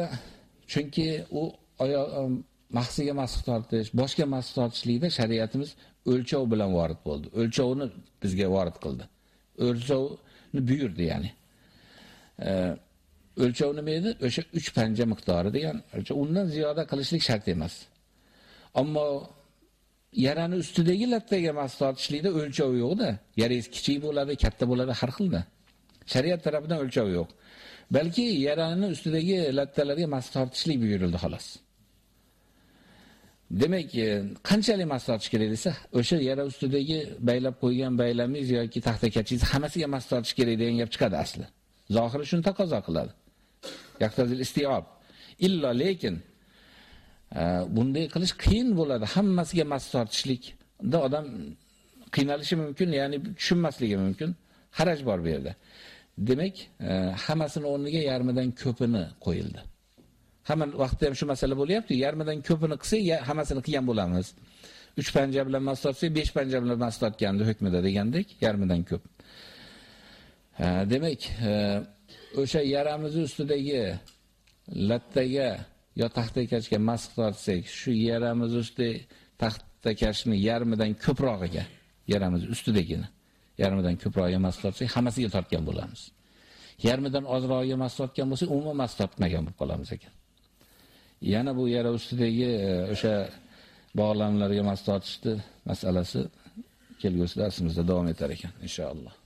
chunki u oyoq mahsiga masx tortish, boshqa masx tortishlikda shariatimiz o'lchov bilan vorid bo'ldi. O'lchovni bizga vorid qildi. o'lchovni buyurdi ya'ni. O'lchov nima edi? O'sha 3 panja miqdori degan o'lchov. Undan ziyoda qilishlik shart emas. Ammo yarani ustidagi lattaga mas tortishlikda o'lchov yo'q-da. Yarangiz kichik bo'ladi, katta bo'ladi, har xilda. Shariat tarafidan o'lchov yo'q. Balki yarani ustidagi lattalarga mas tortishlik buyurildi xolos. Demak, qanchalik mas tortish kerak desa, o'sha yara ustidagi baylab qo'ygan baylamingiz yoki taxtakachingiz hammasiga mas tortish kerak degan gap chiqadi asli. Zohiri shuni taqozo qiladi. Yaqtazil istiob. Illo lekin e, bunday qilish qiyin bo'ladi. Hammasiga mas tortishlikda odam qiynalishi mumkin, ya'ni tushunmasligi mumkin. Haraj bor bu yerda. Demak, e, hammasini o'rniga yarmidan ko'pini qo'yildi. Hamma vaqtda ham shu masala bo'lyapti. Yarmidan ko'pini qilsak, hammasini qilgan bo'lamiz. 3 panja bilan mas 5 panja bilan mas hukmida degandek, yarmidan ko'p. Demak, e, o'sha yaramiz ustidagi lattaga yo taxtakachga mas tortsak, shu yaramiz ustidagi taxtakachni yarmidan ko'prog'iga, yaramiz ustidagini yarmidan ko'prog'iga mas tortsak, hammasiga tortgan bo'lamiz. Yarmidan ozroq mas tortgan bo'lsak, umuman mas tortmagan bo'lib qolamiz ekan. Yana bu yara ustidagi e, o'sha bog'lamlarga mas tortishni masalasi kelgusi darsimizda davom etar ekan inshaalloh.